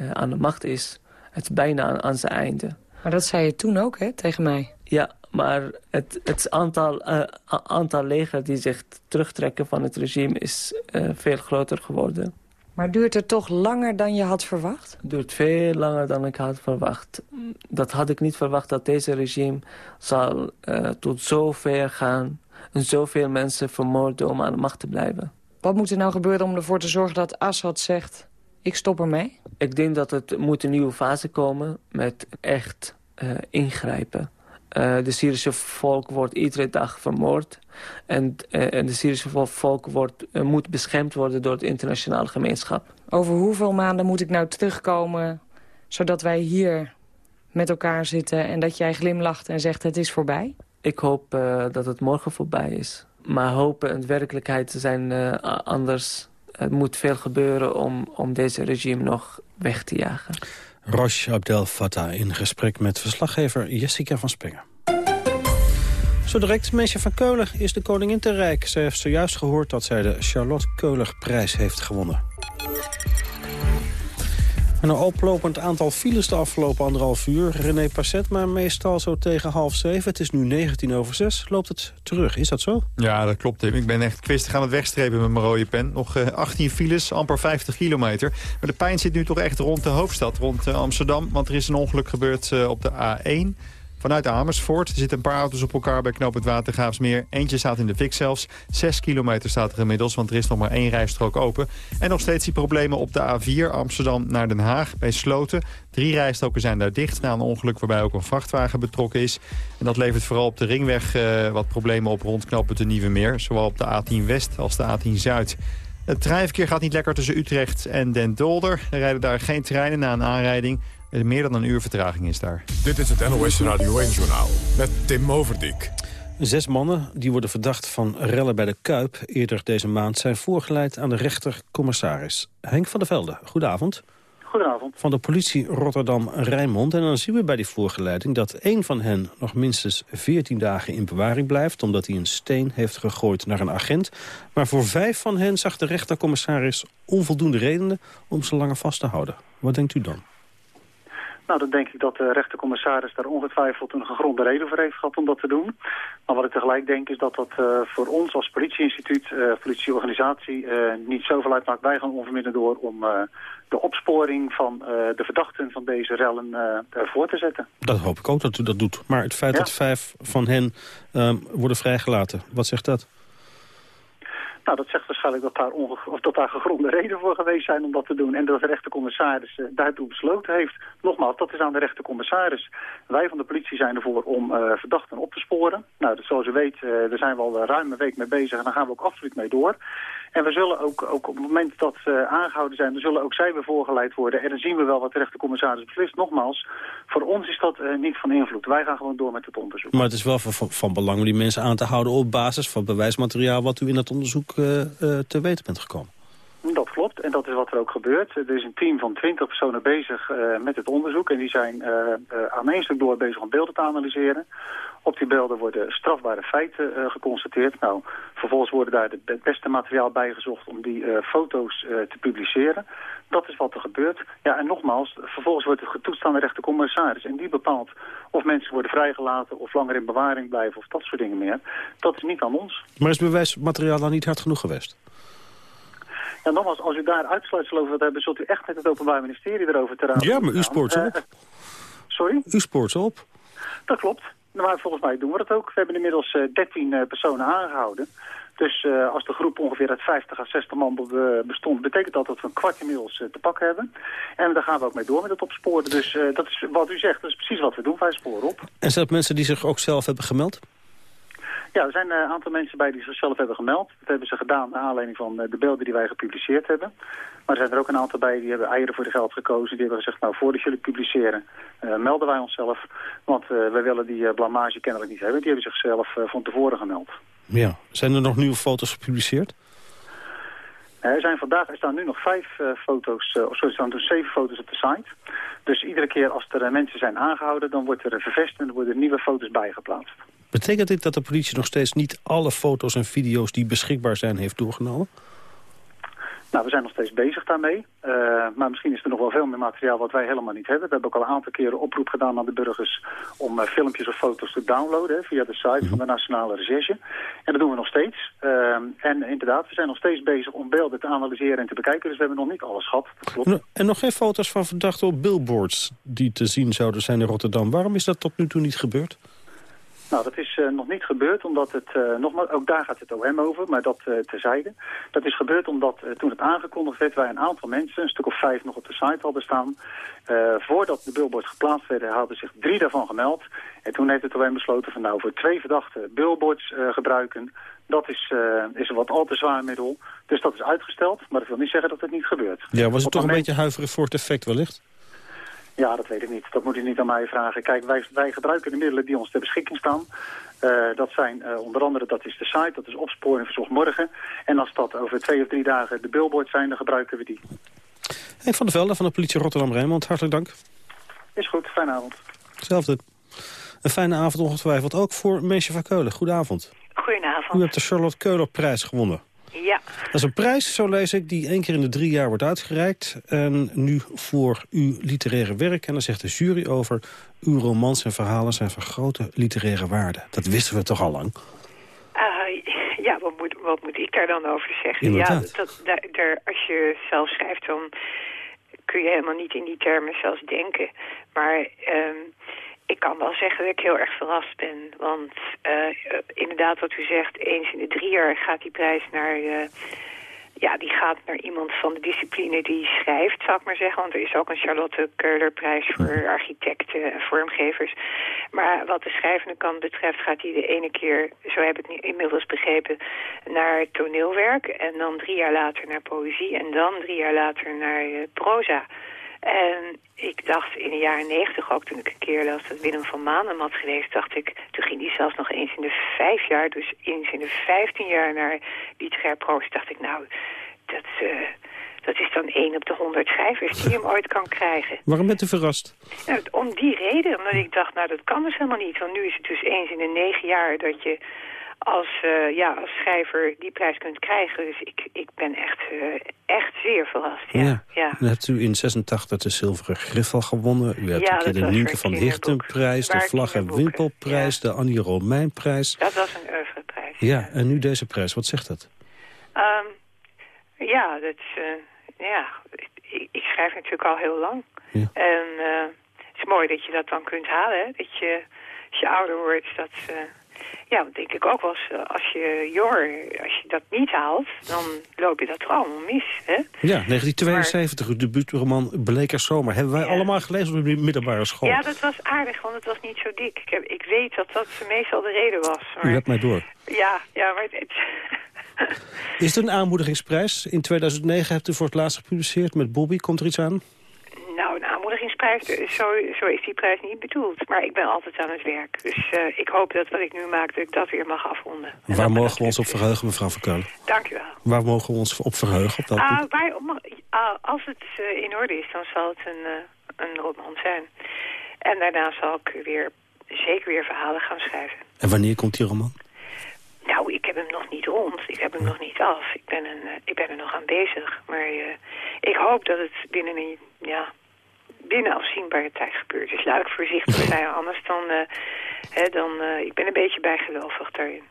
uh, aan de macht is... het bijna aan, aan zijn einde. Maar dat zei je toen ook, hè, tegen mij? Ja, maar het, het aantal, uh, aantal leger die zich terugtrekken van het regime is uh, veel groter geworden. Maar duurt het toch langer dan je had verwacht? Het duurt veel langer dan ik had verwacht. Dat had ik niet verwacht dat deze regime zal uh, tot zover gaan... en zoveel mensen vermoorden om aan de macht te blijven. Wat moet er nou gebeuren om ervoor te zorgen dat Assad zegt... ik stop ermee? Ik denk dat het moet een nieuwe fase komen met echt ingrijpen. Uh, de Syrische volk wordt iedere dag vermoord. En, uh, en de Syrische volk wordt, uh, moet beschermd worden door het internationale gemeenschap. Over hoeveel maanden moet ik nou terugkomen... zodat wij hier met elkaar zitten en dat jij glimlacht en zegt het is voorbij? Ik hoop dat het morgen voorbij is. Maar hopen en werkelijkheid zijn anders. Het moet veel gebeuren om, om deze regime nog weg te jagen. Roche Abdel Fattah in gesprek met verslaggever Jessica van Spengen. Zo direct, Meisje van Keulen is de koningin te rijk. Zij heeft zojuist gehoord dat zij de Charlotte Keuler-prijs heeft gewonnen. Een oplopend aantal files de afgelopen anderhalf uur. René Passet, maar meestal zo tegen half zeven. Het is nu 19 over 6. Loopt het terug? Is dat zo? Ja, dat klopt Tim. Ik ben echt kwistig aan het wegstrepen met mijn rode pen. Nog 18 eh, files, amper 50 kilometer. Maar de pijn zit nu toch echt rond de hoofdstad, rond eh, Amsterdam. Want er is een ongeluk gebeurd eh, op de A1 Vanuit Amersfoort zitten een paar auto's op elkaar bij knoop het Watergraafsmeer. Eentje staat in de fik zelfs. Zes kilometer staat er inmiddels, want er is nog maar één rijstrook open. En nog steeds die problemen op de A4 Amsterdam naar Den Haag bij Sloten. Drie rijstroken zijn daar dicht na een ongeluk waarbij ook een vrachtwagen betrokken is. En dat levert vooral op de ringweg uh, wat problemen op rond knooppunt de Nieuwe Meer. Zowel op de A10 West als de A10 Zuid. Het treinverkeer gaat niet lekker tussen Utrecht en Den Dolder. Er rijden daar geen treinen na een aanrijding. Er meer dan een uur vertraging is daar. Dit is het NOS Radio 1-journaal met Tim Overdijk. Zes mannen die worden verdacht van rellen bij de Kuip eerder deze maand... zijn voorgeleid aan de rechter-commissaris. Henk van der Velde, goedenavond. Goedenavond. Van de politie Rotterdam-Rijnmond. En dan zien we bij die voorgeleiding dat één van hen nog minstens 14 dagen in bewaring blijft... omdat hij een steen heeft gegooid naar een agent. Maar voor vijf van hen zag de rechtercommissaris onvoldoende redenen om ze langer vast te houden. Wat denkt u dan? Nou, dan denk ik dat de rechtercommissaris daar ongetwijfeld een gegronde reden voor heeft gehad om dat te doen. Maar wat ik tegelijk denk is dat dat uh, voor ons als politieinstituut, uh, politieorganisatie, uh, niet zoveel uitmaakt. Wij gaan onverminderd door om de opsporing van de verdachten van deze rellen voor te zetten. Dat hoop ik ook dat u dat doet. Maar het feit ja. dat vijf van hen ehm, worden vrijgelaten, wat zegt dat? Nou, dat zegt waarschijnlijk dat daar, of dat daar gegronde reden voor geweest zijn om dat te doen. En dat de rechtercommissaris uh, daartoe besloten heeft. Nogmaals, dat is aan de rechtercommissaris. Wij van de politie zijn ervoor om uh, verdachten op te sporen. Nou, zoals u weet, uh, daar zijn we al ruim een week mee bezig en daar gaan we ook absoluut mee door. En we zullen ook, ook op het moment dat ze aangehouden zijn, dan zullen ook zij weer voorgeleid worden. En dan zien we wel wat de rechtercommissaris beslist. Nogmaals, voor ons is dat niet van invloed. Wij gaan gewoon door met het onderzoek. Maar het is wel van, van belang om die mensen aan te houden op basis van bewijsmateriaal wat u in dat onderzoek te weten bent gekomen. Dat klopt en dat is wat er ook gebeurt. Er is een team van 20 personen bezig uh, met het onderzoek en die zijn uh, door bezig om beelden te analyseren. Op die beelden worden strafbare feiten geconstateerd. Nou, vervolgens worden daar het beste materiaal bijgezocht om die foto's te publiceren. Dat is wat er gebeurt. Ja, en nogmaals, vervolgens wordt het getoetst aan de rechtercommissaris. En die bepaalt of mensen worden vrijgelaten of langer in bewaring blijven of dat soort dingen meer. Dat is niet aan ons. Maar is bewijsmateriaal dan niet hard genoeg geweest? Ja, nogmaals, als u daar uitsluitsel over wilt hebben, zult u echt met het Openbaar Ministerie erover te raden. Ja, maar u spoort ze op. sorry? U spoort ze op. Dat klopt. Maar volgens mij doen we dat ook. We hebben inmiddels uh, 13 uh, personen aangehouden. Dus uh, als de groep ongeveer uit 50 à 60 man bestond, betekent dat dat we een kwart inmiddels uh, te pakken hebben. En daar gaan we ook mee door met het opsporen. Dus uh, dat is wat u zegt, dat is precies wat we doen. Wij sporen op. En zijn dat mensen die zich ook zelf hebben gemeld? Ja, er zijn een aantal mensen bij die zichzelf hebben gemeld. Dat hebben ze gedaan naar aanleiding van de beelden die wij gepubliceerd hebben. Maar er zijn er ook een aantal bij die hebben eieren voor de geld gekozen. Die hebben gezegd, nou voordat jullie publiceren, uh, melden wij onszelf. Want uh, wij willen die uh, blamage kennelijk niet hebben. Die hebben zichzelf van tevoren gemeld. Ja, zijn er nog nieuwe foto's gepubliceerd? Er zijn vandaag, er staan nu nog vijf foto's, of zo staan er zeven foto's op de site. Dus iedere keer als er mensen zijn aangehouden, dan wordt er vervest en er worden nieuwe foto's bijgeplaatst. Betekent dit dat de politie nog steeds niet alle foto's en video's die beschikbaar zijn heeft doorgenomen? Nou, we zijn nog steeds bezig daarmee. Uh, maar misschien is er nog wel veel meer materiaal wat wij helemaal niet hebben. We hebben ook al een aantal keren oproep gedaan aan de burgers om uh, filmpjes of foto's te downloaden hè, via de site van de Nationale Recherche. En dat doen we nog steeds. Uh, en inderdaad, we zijn nog steeds bezig om beelden te analyseren en te bekijken. Dus we hebben nog niet alles gehad. Klopt. En nog geen foto's van verdachten op billboards die te zien zouden zijn in Rotterdam. Waarom is dat tot nu toe niet gebeurd? Nou, dat is uh, nog niet gebeurd, omdat het, uh, nogmaals, ook daar gaat het OM over, maar dat uh, terzijde. Dat is gebeurd omdat toen het aangekondigd werd, wij een aantal mensen, een stuk of vijf nog op de site hadden staan. voordat de billboards geplaatst werden, hadden zich drie daarvan gemeld. En toen heeft het OM besloten van nou, voor twee verdachten billboards gebruiken, dat is, is een wat al te zwaar middel. Dus dat is uitgesteld, maar dat wil niet zeggen dat het niet gebeurt. Ja, was het toch een beetje huiverig voor het effect wellicht? Ja, dat weet ik niet. Dat moet u niet aan mij vragen. Kijk, wij, wij gebruiken de middelen die ons ter beschikking staan. Uh, dat zijn uh, onder andere, dat is de site, dat is opsporing verzocht morgen. En als dat over twee of drie dagen de billboards zijn, dan gebruiken we die. Henk van der Velde van de politie Rotterdam-Rijnmond, hartelijk dank. Is goed, fijne avond. Hetzelfde. Een fijne avond ongetwijfeld ook voor Meisje van Keulen. Goedenavond. Goedenavond. U hebt de Charlotte Keuler-prijs gewonnen. Ja. Dat is een prijs, zo lees ik, die één keer in de drie jaar wordt uitgereikt. En nu voor uw literaire werk. En dan zegt de jury over... uw romans en verhalen zijn van grote literaire waarde. Dat wisten we toch al lang? Uh, ja, wat moet, wat moet ik daar dan over zeggen? Inderdaad. Ja, dat, daar, als je zelf schrijft, dan kun je helemaal niet in die termen zelfs denken. Maar... Um, Ik kan wel zeggen dat ik heel erg verrast ben. Want uh, inderdaad, wat u zegt, eens in de drie jaar gaat die prijs naar... Uh, ja, die gaat naar iemand van de discipline die schrijft, zou ik maar zeggen. Want er is ook een Charlotte Keulerprijs voor architecten en vormgevers. Maar wat de schrijvende kant betreft gaat hij de ene keer, zo heb ik het inmiddels begrepen, naar toneelwerk. En dan drie jaar later naar poëzie. En dan drie jaar later naar uh, proza. En ik dacht in de jaren negentig ook, toen ik een keer las dat Willem van Manen had gelezen, dacht ik, toen ging die zelfs nog eens in de vijf jaar, dus eens in de vijftien jaar naar literair proza, dacht ik, nou, dat, uh, dat is dan één op de honderd schrijvers die hem ooit kan krijgen. Waarom bent u verrast? Nou, om die reden, omdat ik dacht, nou, dat kan dus helemaal niet, want nu is het dus eens in de negen jaar dat je als, uh, ja, als schrijver die prijs kunt krijgen. Dus ik, ik ben echt, uh, echt zeer verrast. Ja. ja. ja. Dan hebt u in 86 de Zilveren Griffel gewonnen. U hebt ja, de Nienke van Hichtenprijs, de Vlag- en Wimpelprijs, de Annie Romeinprijs. Dat was een oeuvreprijs. Ja, en nu deze prijs. Wat zegt dat? Um, ja, dat uh, ja ik, ik, schrijf natuurlijk al heel lang. En het is mooi dat je dat dan kunt halen. Hè? Dat je, als je ouder wordt, dat... Ja, dat denk ik ook wel eens. eh, Als je jonger, als je dat niet haalt, dan loop je dat allemaal mis. Hè? Ja, 1972, uw debuutroman Bleker Zomer. Hebben wij allemaal gelezen op de middelbare school. Ja, dat was aardig, want het was niet zo dik. Ik, heb, ik weet dat dat meestal de reden was. Maar... U hebt mij door. Ja, ja, maar het... Is het een aanmoedigingsprijs? In 2009 hebt u voor het laatst gepubliceerd met Bobby. Komt er iets aan? Zo, zo is die prijs niet bedoeld. Maar ik ben altijd aan het werk. Dus uh, ik hoop dat wat ik nu maak, dat ik dat weer mag afronden. En Waar mogen we ons op verheugen, mevrouw Verkeulen? Dank u wel. Waar mogen we ons op verheugen? Op dat uh, waar, uh, als het uh, in orde is, dan zal het een, uh, een roman zijn. En daarna zal ik weer, zeker weer verhalen gaan schrijven. En wanneer komt die roman? Nou, ik heb hem nog niet rond. Ik heb hem nog niet af. Ik ben, een, ik ben er nog aan bezig. Maar ik hoop dat het binnen een... Ja, binnen afzienbare tijd gebeurt. Dus laat ik voorzichtig zijn, anders dan... Uh, hè, dan uh, ik ben een beetje bijgelovig daarin.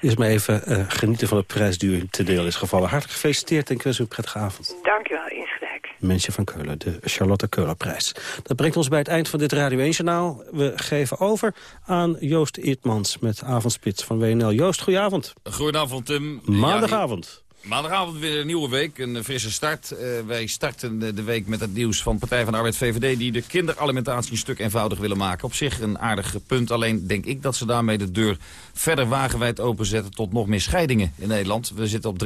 Eerst maar even uh, genieten van de prijs die u te deel is gevallen. Hartelijk gefeliciteerd en ik wens u een prettige avond. Dank u wel, insgelijk. Mensje van Keulen, de Charlotte Keulerprijs. Dat brengt ons bij het eind van dit Radio 1-journaal. We geven over aan Joost Eertmans met Avondspits van WNL. Joost, goedenavond. Goedenavond, Tim. Maandagavond. Maandagavond weer een nieuwe week, een frisse start. Uh, wij starten de, de, week met het nieuws van Partij van de Arbeid VVD... die de kinderalimentatie een stuk eenvoudig willen maken. Op zich een aardig punt, alleen denk ik dat ze daarmee de deur verder wagenwijd openzetten... tot nog meer scheidingen in Nederland. We zitten op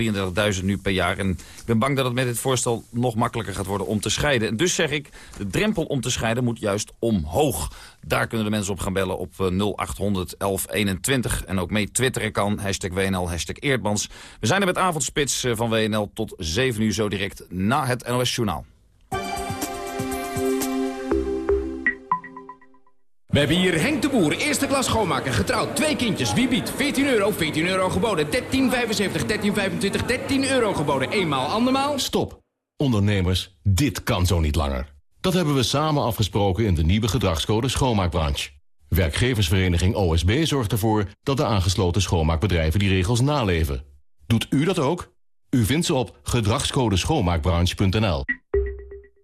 33.000 nu per jaar. En ik ben bang dat het met dit voorstel nog makkelijker gaat worden om te scheiden. En dus zeg ik, de drempel om te scheiden moet juist omhoog. Daar kunnen de mensen op gaan bellen op 0800 1121. En ook mee twitteren kan, hashtag WNL, hashtag Eerdmans. We zijn er met avondspits van WNL tot 7 uur zo direct na het NOS Journaal. We hebben hier Henk de Boer, eerste klas schoonmaker, getrouwd, twee kindjes. Wie biedt? 14 euro, 14 euro geboden, 13,75, 13,25, 13 euro geboden. Eenmaal, andermaal. Stop. Ondernemers, dit kan zo niet langer. Dat hebben we samen afgesproken in de nieuwe gedragscode schoonmaakbranche. Werkgeversvereniging OSB zorgt ervoor dat de aangesloten schoonmaakbedrijven die regels naleven. Doet u dat ook? U vindt ze op gedragscodeschoonmaakbranche.nl.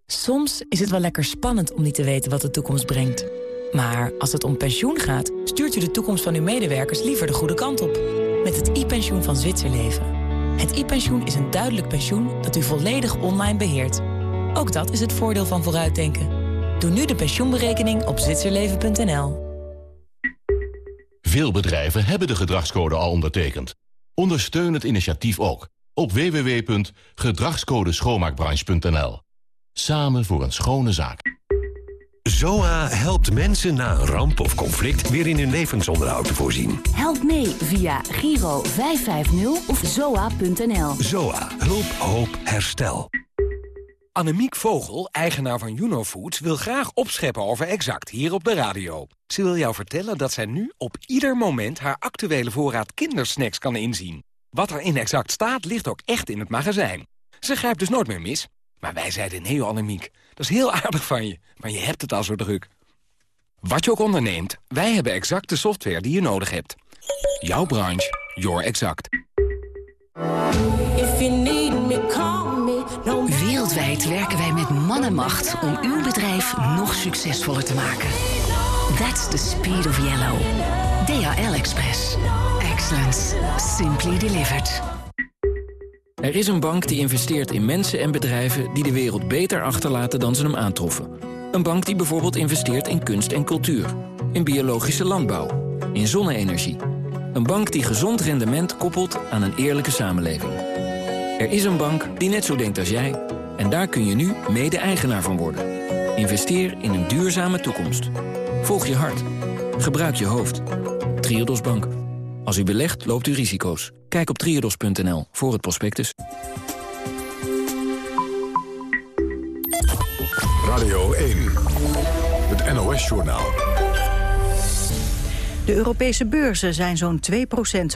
Soms is het wel lekker spannend om niet te weten wat de toekomst brengt. Maar als het om pensioen gaat, stuurt u de toekomst van uw medewerkers liever de goede kant op. Met het e-pensioen van Zwitserleven. Het e-pensioen is een duidelijk pensioen dat u volledig online beheert. Ook dat is het voordeel van vooruitdenken. Doe nu de pensioenberekening op zwitserleven.nl. Veel bedrijven hebben de gedragscode al ondertekend. Ondersteun het initiatief ook op www.gedragscodeschoonmaakbranche.nl. Samen voor een schone zaak. ZOA helpt mensen na een ramp of conflict weer in hun levensonderhoud te voorzien. Help mee via Giro 550 of zoa.nl. ZOA. Hulp, hoop, herstel. Annemiek Vogel, eigenaar van Juno Foods, wil graag opscheppen over Exact hier op de radio. Ze wil jou vertellen dat zij nu op ieder moment haar actuele voorraad kindersnacks kan inzien. Wat er in Exact staat, ligt ook echt in het magazijn. Ze grijpt dus nooit meer mis. Maar wij zeiden nee, Annemiek. Dat is heel aardig van je, maar je hebt het al zo druk. Wat je ook onderneemt, wij hebben exact de software die je nodig hebt. Jouw branche, your exact. Wereldwijd werken wij met man en macht om uw bedrijf nog succesvoller te maken. That's the speed of yellow. DHL Express. Excellence. Simply delivered. Er is een bank die investeert in mensen en bedrijven... die de wereld beter achterlaten dan ze hem aantroffen. Een bank die bijvoorbeeld investeert in kunst en cultuur. In biologische landbouw. In zonne-energie. Een bank die gezond rendement koppelt aan een eerlijke samenleving. Er is een bank die net zo denkt als jij. En daar kun je nu mede-eigenaar van worden. Investeer in een duurzame toekomst. Volg je hart. Gebruik je hoofd. Triodos Bank. Als u belegt, loopt u risico's. Kijk op triodos.nl voor het prospectus. Radio 1. Het NOS-journaal. De Europese beurzen zijn zo'n 2%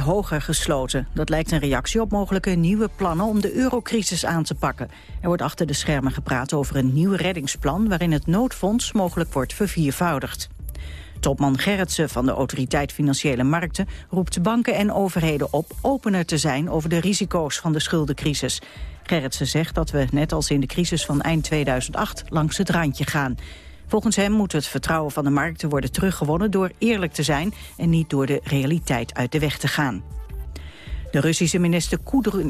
hoger gesloten. Dat lijkt een reactie op mogelijke nieuwe plannen om de eurocrisis aan te pakken. Er wordt achter de schermen gepraat over een nieuw reddingsplan... waarin het noodfonds mogelijk wordt verviervoudigd. Topman Gerritsen van de Autoriteit Financiële Markten roept banken en overheden op opener te zijn over de risico's van de schuldencrisis. Gerritsen zegt dat we, net als in de crisis van eind 2008, langs het randje gaan. Volgens hem moet het vertrouwen van de markten worden teruggewonnen door eerlijk te zijn en niet door de realiteit uit de weg te gaan. De Russische minister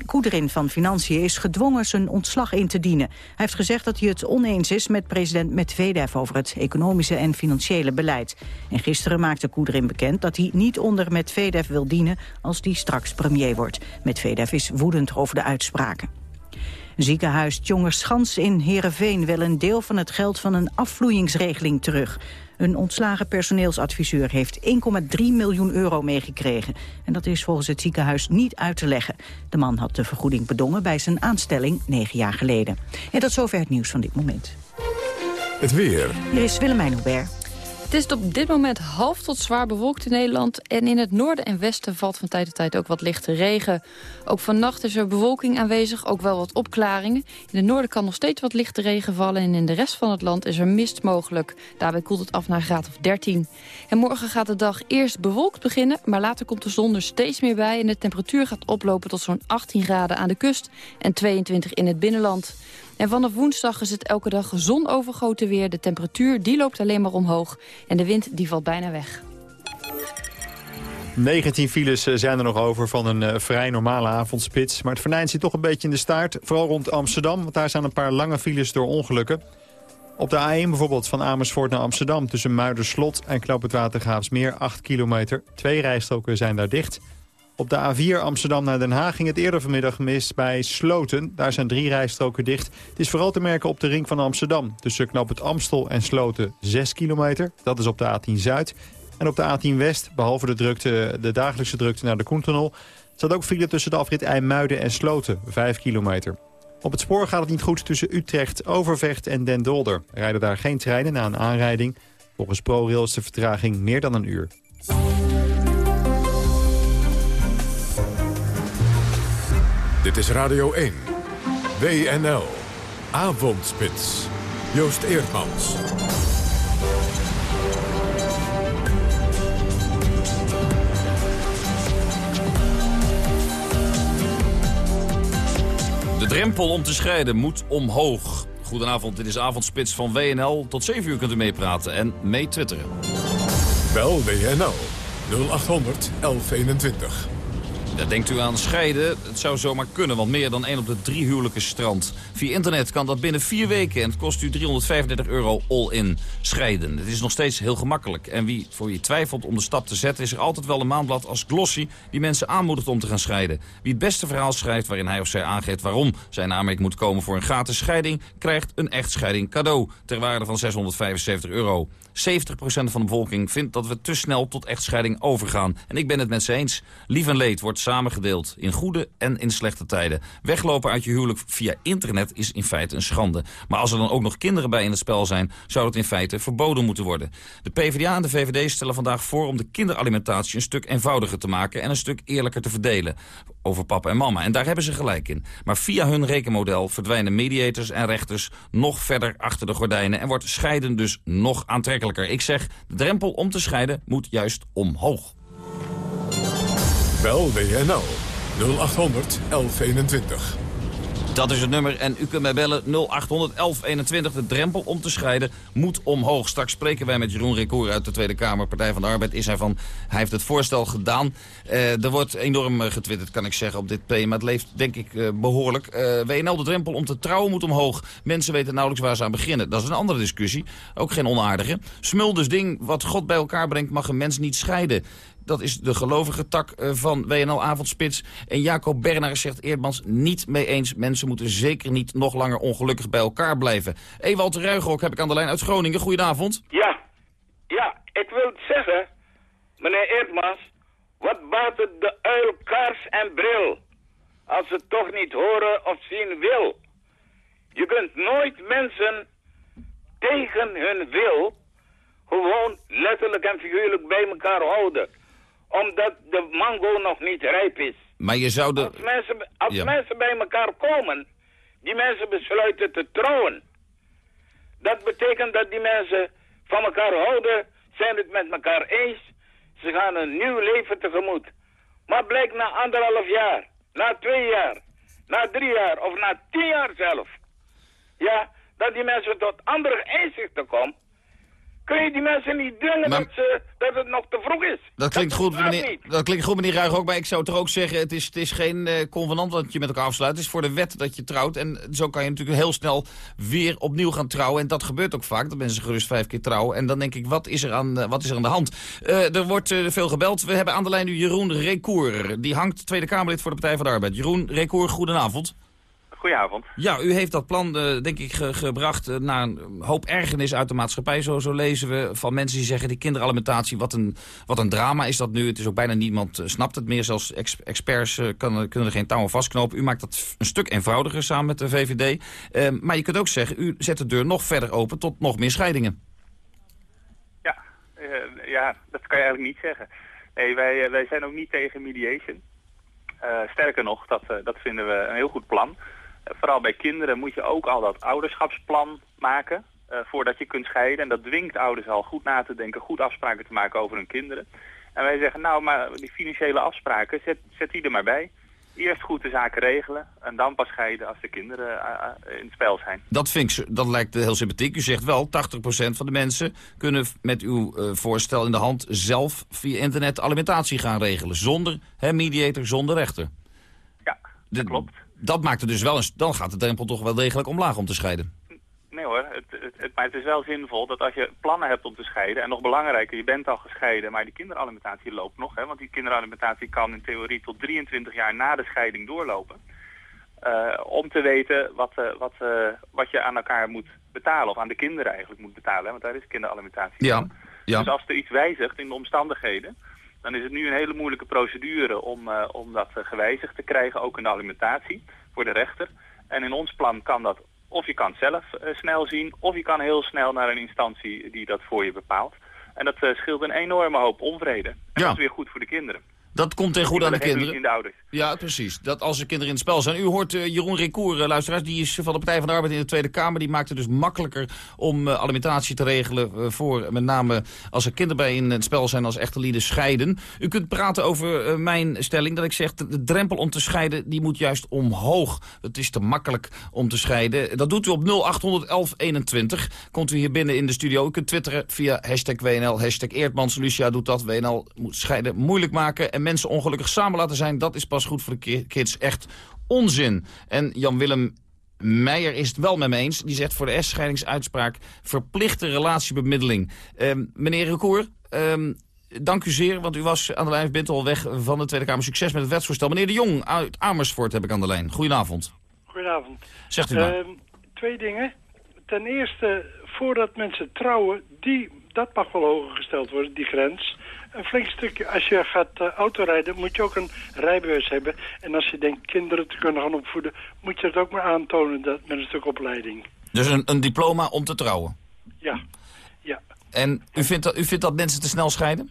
Koederin van Financiën is gedwongen zijn ontslag in te dienen. Hij heeft gezegd dat hij het oneens is met president Medvedev over het economische en financiële beleid. En gisteren maakte Koederin bekend dat hij niet onder Medvedev wil dienen als die straks premier wordt. Medvedev is woedend over de uitspraken. Ziekenhuis Tjongerschans in Heerenveen wil een deel van het geld van een afvloeingsregeling terug. Een ontslagen personeelsadviseur heeft 1,3 miljoen euro meegekregen. En dat is volgens het ziekenhuis niet uit te leggen. De man had de vergoeding bedongen bij zijn aanstelling negen jaar geleden. En dat zover het nieuws van dit moment. Het weer. Hier is Willemijn Hubert. Het is op dit moment half tot zwaar bewolkt in Nederland. En in het noorden en westen valt van tijd tot tijd ook wat lichte regen. Ook vannacht is er bewolking aanwezig, ook wel wat opklaringen. In het noorden kan nog steeds wat lichte regen vallen... en in de rest van het land is er mist mogelijk. Daarbij koelt het af naar een graad of 13. En morgen gaat de dag eerst bewolkt beginnen... maar later komt de zon er steeds meer bij... en de temperatuur gaat oplopen tot zo'n 18 graden aan de kust... en 22 in het binnenland. En vanaf woensdag is het elke dag zonovergoten weer. De temperatuur die loopt alleen maar omhoog. En de wind die valt bijna weg. 19 files eh, zijn er nog over van een uh, vrij normale avondspits. Maar het venijn zit toch een beetje in de staart. Vooral rond Amsterdam, want daar staan een paar lange files door ongelukken. Op de A1 bijvoorbeeld van Amersfoort naar Amsterdam... tussen Muiderslot en Knoop het Watergraafsmeer, 8 kilometer. Twee rijstroken zijn daar dicht. Op de A4 Amsterdam naar Den Haag ging het eerder vanmiddag mis bij Sloten. Daar zijn drie rijstroken dicht. Het is vooral te merken op de ring van Amsterdam. Tussen knap het Amstel en Sloten 6 kilometer. Dat is op de A10 Zuid. En op de A10 West, behalve de, drukte, de dagelijkse drukte naar de Koentunnel... staat ook file tussen de afrit IJmuiden en Sloten, 5 kilometer. Op het spoor gaat het niet goed tussen Utrecht, Overvecht en Den Dolder. Rijden daar geen treinen na een aanrijding. Volgens ProRail is de vertraging meer dan een uur. Dit is Radio 1. WNL. Avondspits. Joost Eerdmans. De drempel om te scheiden moet omhoog. Goedenavond, dit is Avondspits van WNL. Tot 7 uur kunt u meepraten en mee twitteren. Bel WNL 0800 1121. Denkt u aan scheiden? Het zou zomaar kunnen, want meer dan één op de drie huwelijken strand. Via internet kan dat binnen vier weken en het kost u 335 euro all-in. Scheiden, het is nog steeds heel gemakkelijk. En wie voor je twijfelt om de stap te zetten... is er altijd wel een maandblad als Glossy die mensen aanmoedigt om te gaan scheiden. Wie het beste verhaal schrijft waarin hij of zij aangeeft... waarom zijn aanmerking moet komen voor een gratis scheiding... krijgt een echtscheiding cadeau ter waarde van 675 euro. 70% van de bevolking vindt dat we te snel tot echtscheiding overgaan. En ik ben het met ze eens. Lief en leed wordt samengedeeld, in goede en in slechte tijden. Weglopen uit je huwelijk via internet is in feite een schande. Maar als er dan ook nog kinderen bij in het spel zijn... zou het in feite verboden moeten worden. De PvdA en de VVD stellen vandaag voor om de kinderalimentatie... een stuk eenvoudiger te maken en een stuk eerlijker te verdelen. Over papa en mama. En daar hebben ze gelijk in. Maar via hun rekenmodel verdwijnen mediators en rechters... nog verder achter de gordijnen en wordt scheiden dus nog aantrekkelijker. Ik zeg, de drempel om te scheiden moet juist omhoog. Bel WNL 0800 1121. Dat is het nummer en u kunt mij bellen 0800 1121. De drempel om te scheiden moet omhoog. Straks spreken wij met Jeroen Recour uit de Tweede Kamer. Partij van de Arbeid is hij van, hij heeft het voorstel gedaan. Uh, er wordt enorm uh, getwitterd, kan ik zeggen, op dit thema. Het leeft, denk ik, uh, behoorlijk. WNL, de drempel om te trouwen moet omhoog. Mensen weten nauwelijks waar ze aan beginnen. Dat is een andere discussie. Ook geen onaardige. Smulders ding, wat God bij elkaar brengt, mag een mens niet scheiden. Dat is de gelovige tak eh, van WNL Avondspits. En Jacob Bernaar zegt Eerdmans niet mee eens. Mensen moeten zeker niet nog langer ongelukkig bij elkaar blijven. Ewald Ruigrok heb ik aan de lijn uit Groningen. Goedenavond. Ja, ja, ik wil zeggen, meneer Eerdmans, wat baat het de uil kaars en bril? Als ze toch niet horen of zien wil. Je kunt nooit mensen tegen hun wil gewoon letterlijk en figuurlijk bij elkaar houden omdat de mango nog niet rijp is. Maar je zou de... Als mensen, als mensen bij elkaar komen, die mensen besluiten te trouwen. Dat betekent dat die mensen van elkaar houden, zijn het met elkaar eens. Ze gaan een nieuw leven tegemoet. Maar blijkt na anderhalf jaar, na twee jaar, na drie jaar of na tien jaar zelf. Ja, dat die mensen tot andere inzichten komen kun je die mensen niet dwingen dat, ze, dat het nog te vroeg is. Dat klinkt, goed, meneer, dat klinkt goed, meneer Ruig ook. Maar ik zou toch ook zeggen, het is, het is geen uh, convenant dat je met elkaar afsluit. Het is voor de wet dat je trouwt. En zo kan je natuurlijk heel snel weer opnieuw gaan trouwen. En dat gebeurt ook vaak, dat mensen gerust vijf keer trouwen. En dan denk ik, wat is er aan, uh, wat is er aan de hand? Uh, er wordt veel gebeld. We hebben aan de lijn nu Jeroen Recour. Die hangt Tweede Kamerlid voor de Partij van de Arbeid. Jeroen Recour, goedenavond. Goedenavond. Ja, u heeft dat plan, uh, denk ik, ge gebracht uh, naar een hoop ergernis uit de maatschappij. Zo, zo lezen we van mensen die zeggen, die kinderalimentatie, wat een, wat een drama is dat nu. Het is ook bijna niemand uh, snapt het meer. Zelfs ex experts kan, kunnen er geen touwen vastknopen. U maakt dat een stuk eenvoudiger samen met de VVD. Maar je kunt ook zeggen, u zet de deur nog verder open tot nog meer scheidingen. Ja, ja dat kan je eigenlijk niet zeggen. Nee, wij, wij zijn ook niet tegen mediation. sterker nog, dat, dat vinden we een heel goed plan vooral bij kinderen moet je ook al dat ouderschapsplan maken uh, voordat je kunt scheiden. En dat dwingt ouders al goed na te denken, goed afspraken te maken over hun kinderen. En wij zeggen, nou, maar die financiële afspraken, zet, zet die er maar bij. Eerst goed de zaken regelen en dan pas scheiden als de kinderen uh, in het spel zijn. Dat, vind ik, dat lijkt heel sympathiek. U zegt wel, 80% van de mensen kunnen met uw uh, voorstel in de hand zelf via internet alimentatie gaan regelen. Zonder hè, mediator, zonder rechter. Ja, dat klopt dat maakt het dus wel eens, dan gaat de drempel toch wel degelijk omlaag om te scheiden. Nee hoor, het, het, het, maar het is wel zinvol dat als je plannen hebt om te scheiden... en nog belangrijker, je bent al gescheiden, maar die kinderalimentatie loopt nog... Hè, want die kinderalimentatie kan in theorie tot 23 jaar na de scheiding doorlopen... Uh, om te weten wat, uh, wat, uh, wat je aan elkaar moet betalen, of aan de kinderen eigenlijk moet betalen, hè, want daar is kinderalimentatie. Ja, ja. Dus als er iets wijzigt in de omstandigheden, dan is het nu een hele moeilijke procedure om, uh, om dat uh, gewijzigd te krijgen, ook in de alimentatie, voor de rechter. En in ons plan kan dat, of je kan zelf uh, snel zien, of je kan heel snel naar een instantie die dat voor je bepaalt. En dat scheelt een enorme hoop onvrede. En ja. dat is weer goed voor de kinderen. Dat komt ten goede aan de kinderen. In de ouders. Ja, precies. Dat als er kinderen in het spel zijn. U hoort uh, Jeroen Recour, uh, luisteraars, die is van de Partij van de Arbeid in de Tweede Kamer. Die maakt het dus makkelijker om uh, alimentatie te regelen voor met name als er kinderen bij in het spel zijn als echte lieden scheiden. U kunt praten over mijn stelling dat ik zeg de drempel om te scheiden die moet juist omhoog. Het is te makkelijk om te scheiden. Dat doet u op 081121. Komt u hier binnen in de studio. U kunt twitteren via hashtag WNL, hashtag Eerdmans. Lucia doet dat. WNL moet scheiden moeilijk maken en mensen ongelukkig samen laten zijn. Dat is pas goed voor de kids. Echt onzin. En Jan-Willem Meijer is het wel met me eens. Die zegt voor de S-scheidingsuitspraak verplichte relatiebemiddeling. Uh, meneer Recour, uh, dank u zeer, want u was aan de lijn, bent al weg van de Tweede Kamer. Succes met het wetsvoorstel. Meneer De Jong uit Amersfoort heb ik aan de lijn. Goedenavond. Goedenavond. Zegt u maar. Uh, twee dingen. Ten eerste, voordat mensen trouwen, die, dat mag wel hoger gesteld worden, die grens een flink stukje. Als je gaat uh, autorijden, moet je ook een rijbewijs hebben. En als je denkt kinderen te kunnen gaan opvoeden, moet je het ook maar aantonen dat, met een stuk opleiding. Dus een, een diploma om te trouwen? Ja. ja. En u vindt, dat, u vindt dat mensen te snel scheiden?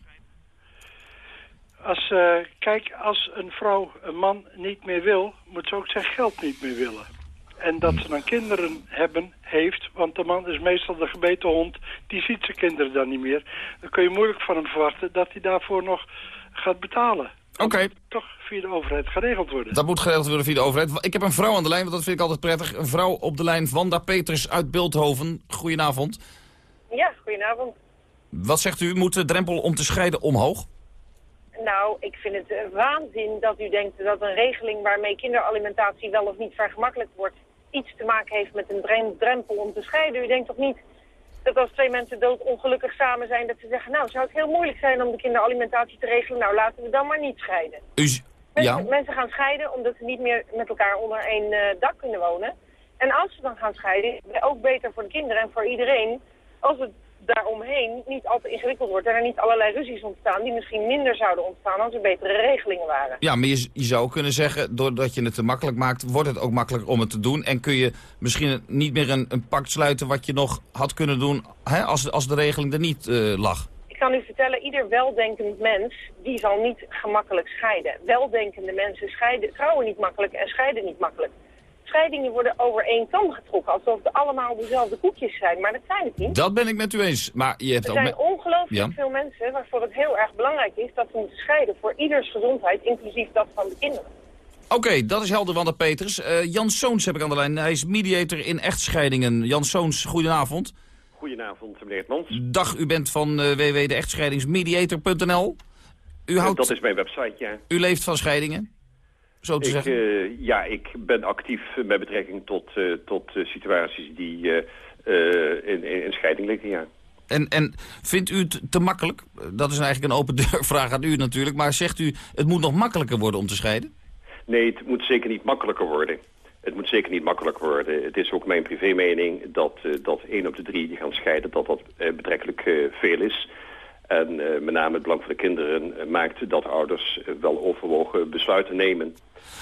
Als, uh, kijk, als een vrouw een man niet meer wil, moet ze ook zijn geld niet meer willen. En dat ze dan kinderen hebben, heeft, want de man is meestal de gebeten hond, die ziet zijn kinderen dan niet meer. Dan kun je moeilijk van hem verwachten dat hij daarvoor nog gaat betalen. Oké. Toch via de overheid geregeld worden. Dat moet geregeld worden via de overheid. Ik heb een vrouw aan de lijn, want dat vind ik altijd prettig. Een vrouw op de lijn, Wanda Peters uit Beeldhoven. Goedenavond. Ja, goedenavond. Wat zegt u, moet de drempel om te scheiden omhoog? Nou, ik vind het een waanzin dat u denkt dat een regeling waarmee kinderalimentatie wel of niet vergemakkelijkt wordt, iets te maken heeft met een drem- drempel om te scheiden. U denkt toch niet dat als twee mensen doodongelukkig samen zijn, dat ze zeggen, nou, zou het heel moeilijk zijn om de kinderalimentatie te regelen, nou, laten we dan maar niet scheiden. Mensen, gaan scheiden omdat ze niet meer met elkaar onder één eh, dak kunnen wonen. En als ze dan gaan scheiden, ook beter voor de kinderen en voor iedereen als het daaromheen niet al te ingewikkeld wordt en er niet allerlei ruzies ontstaan die misschien minder zouden ontstaan als er betere regelingen waren. ja maar je, je zou kunnen zeggen, doordat je het te makkelijk maakt, wordt het ook makkelijker om het te doen. En kun je misschien niet meer een, een pact sluiten wat je nog had kunnen doen hè, als, als de regeling er niet eh, lag. Ik kan u vertellen, ieder weldenkend mens, die zal niet gemakkelijk scheiden. Weldenkende mensen scheiden, trouwen niet makkelijk en scheiden niet makkelijk. Scheidingen worden over één kam getrokken, alsof het allemaal dezelfde koekjes zijn, maar dat zijn het niet. Dat ben ik met u eens. Maar je hebt Er ook... zijn ongelooflijk Ja. veel mensen waarvoor het heel erg belangrijk is dat ze moeten scheiden voor ieders gezondheid, inclusief dat van de kinderen. Oké, dat is helder, Wanda Peters. Eh, Jan Soons heb ik aan de lijn. Hij is mediator in echtscheidingen. Jan Soons, goedenavond. Goedenavond, meneer Edmans. Dag, u bent van eh, www de echtscheidingsmediator.nl. U, houdt, Dat is mijn website, ja. u leeft van scheidingen, zo te Ik, zeggen. eh, ja, ik ben actief met betrekking tot, eh, tot eh, situaties die in, in, in scheiding liggen, ja. En, en vindt u het te makkelijk? Dat is eigenlijk een open deurvraag aan u natuurlijk. Maar zegt u, het moet nog makkelijker worden om te scheiden? Nee, het moet zeker niet makkelijker worden. Het moet zeker niet makkelijker worden. Het is ook mijn privémening dat, dat één op de drie die gaan scheiden, dat dat betrekkelijk veel is. En eh, met name het belang van de kinderen eh, maakt dat ouders eh, wel overwogen besluiten nemen.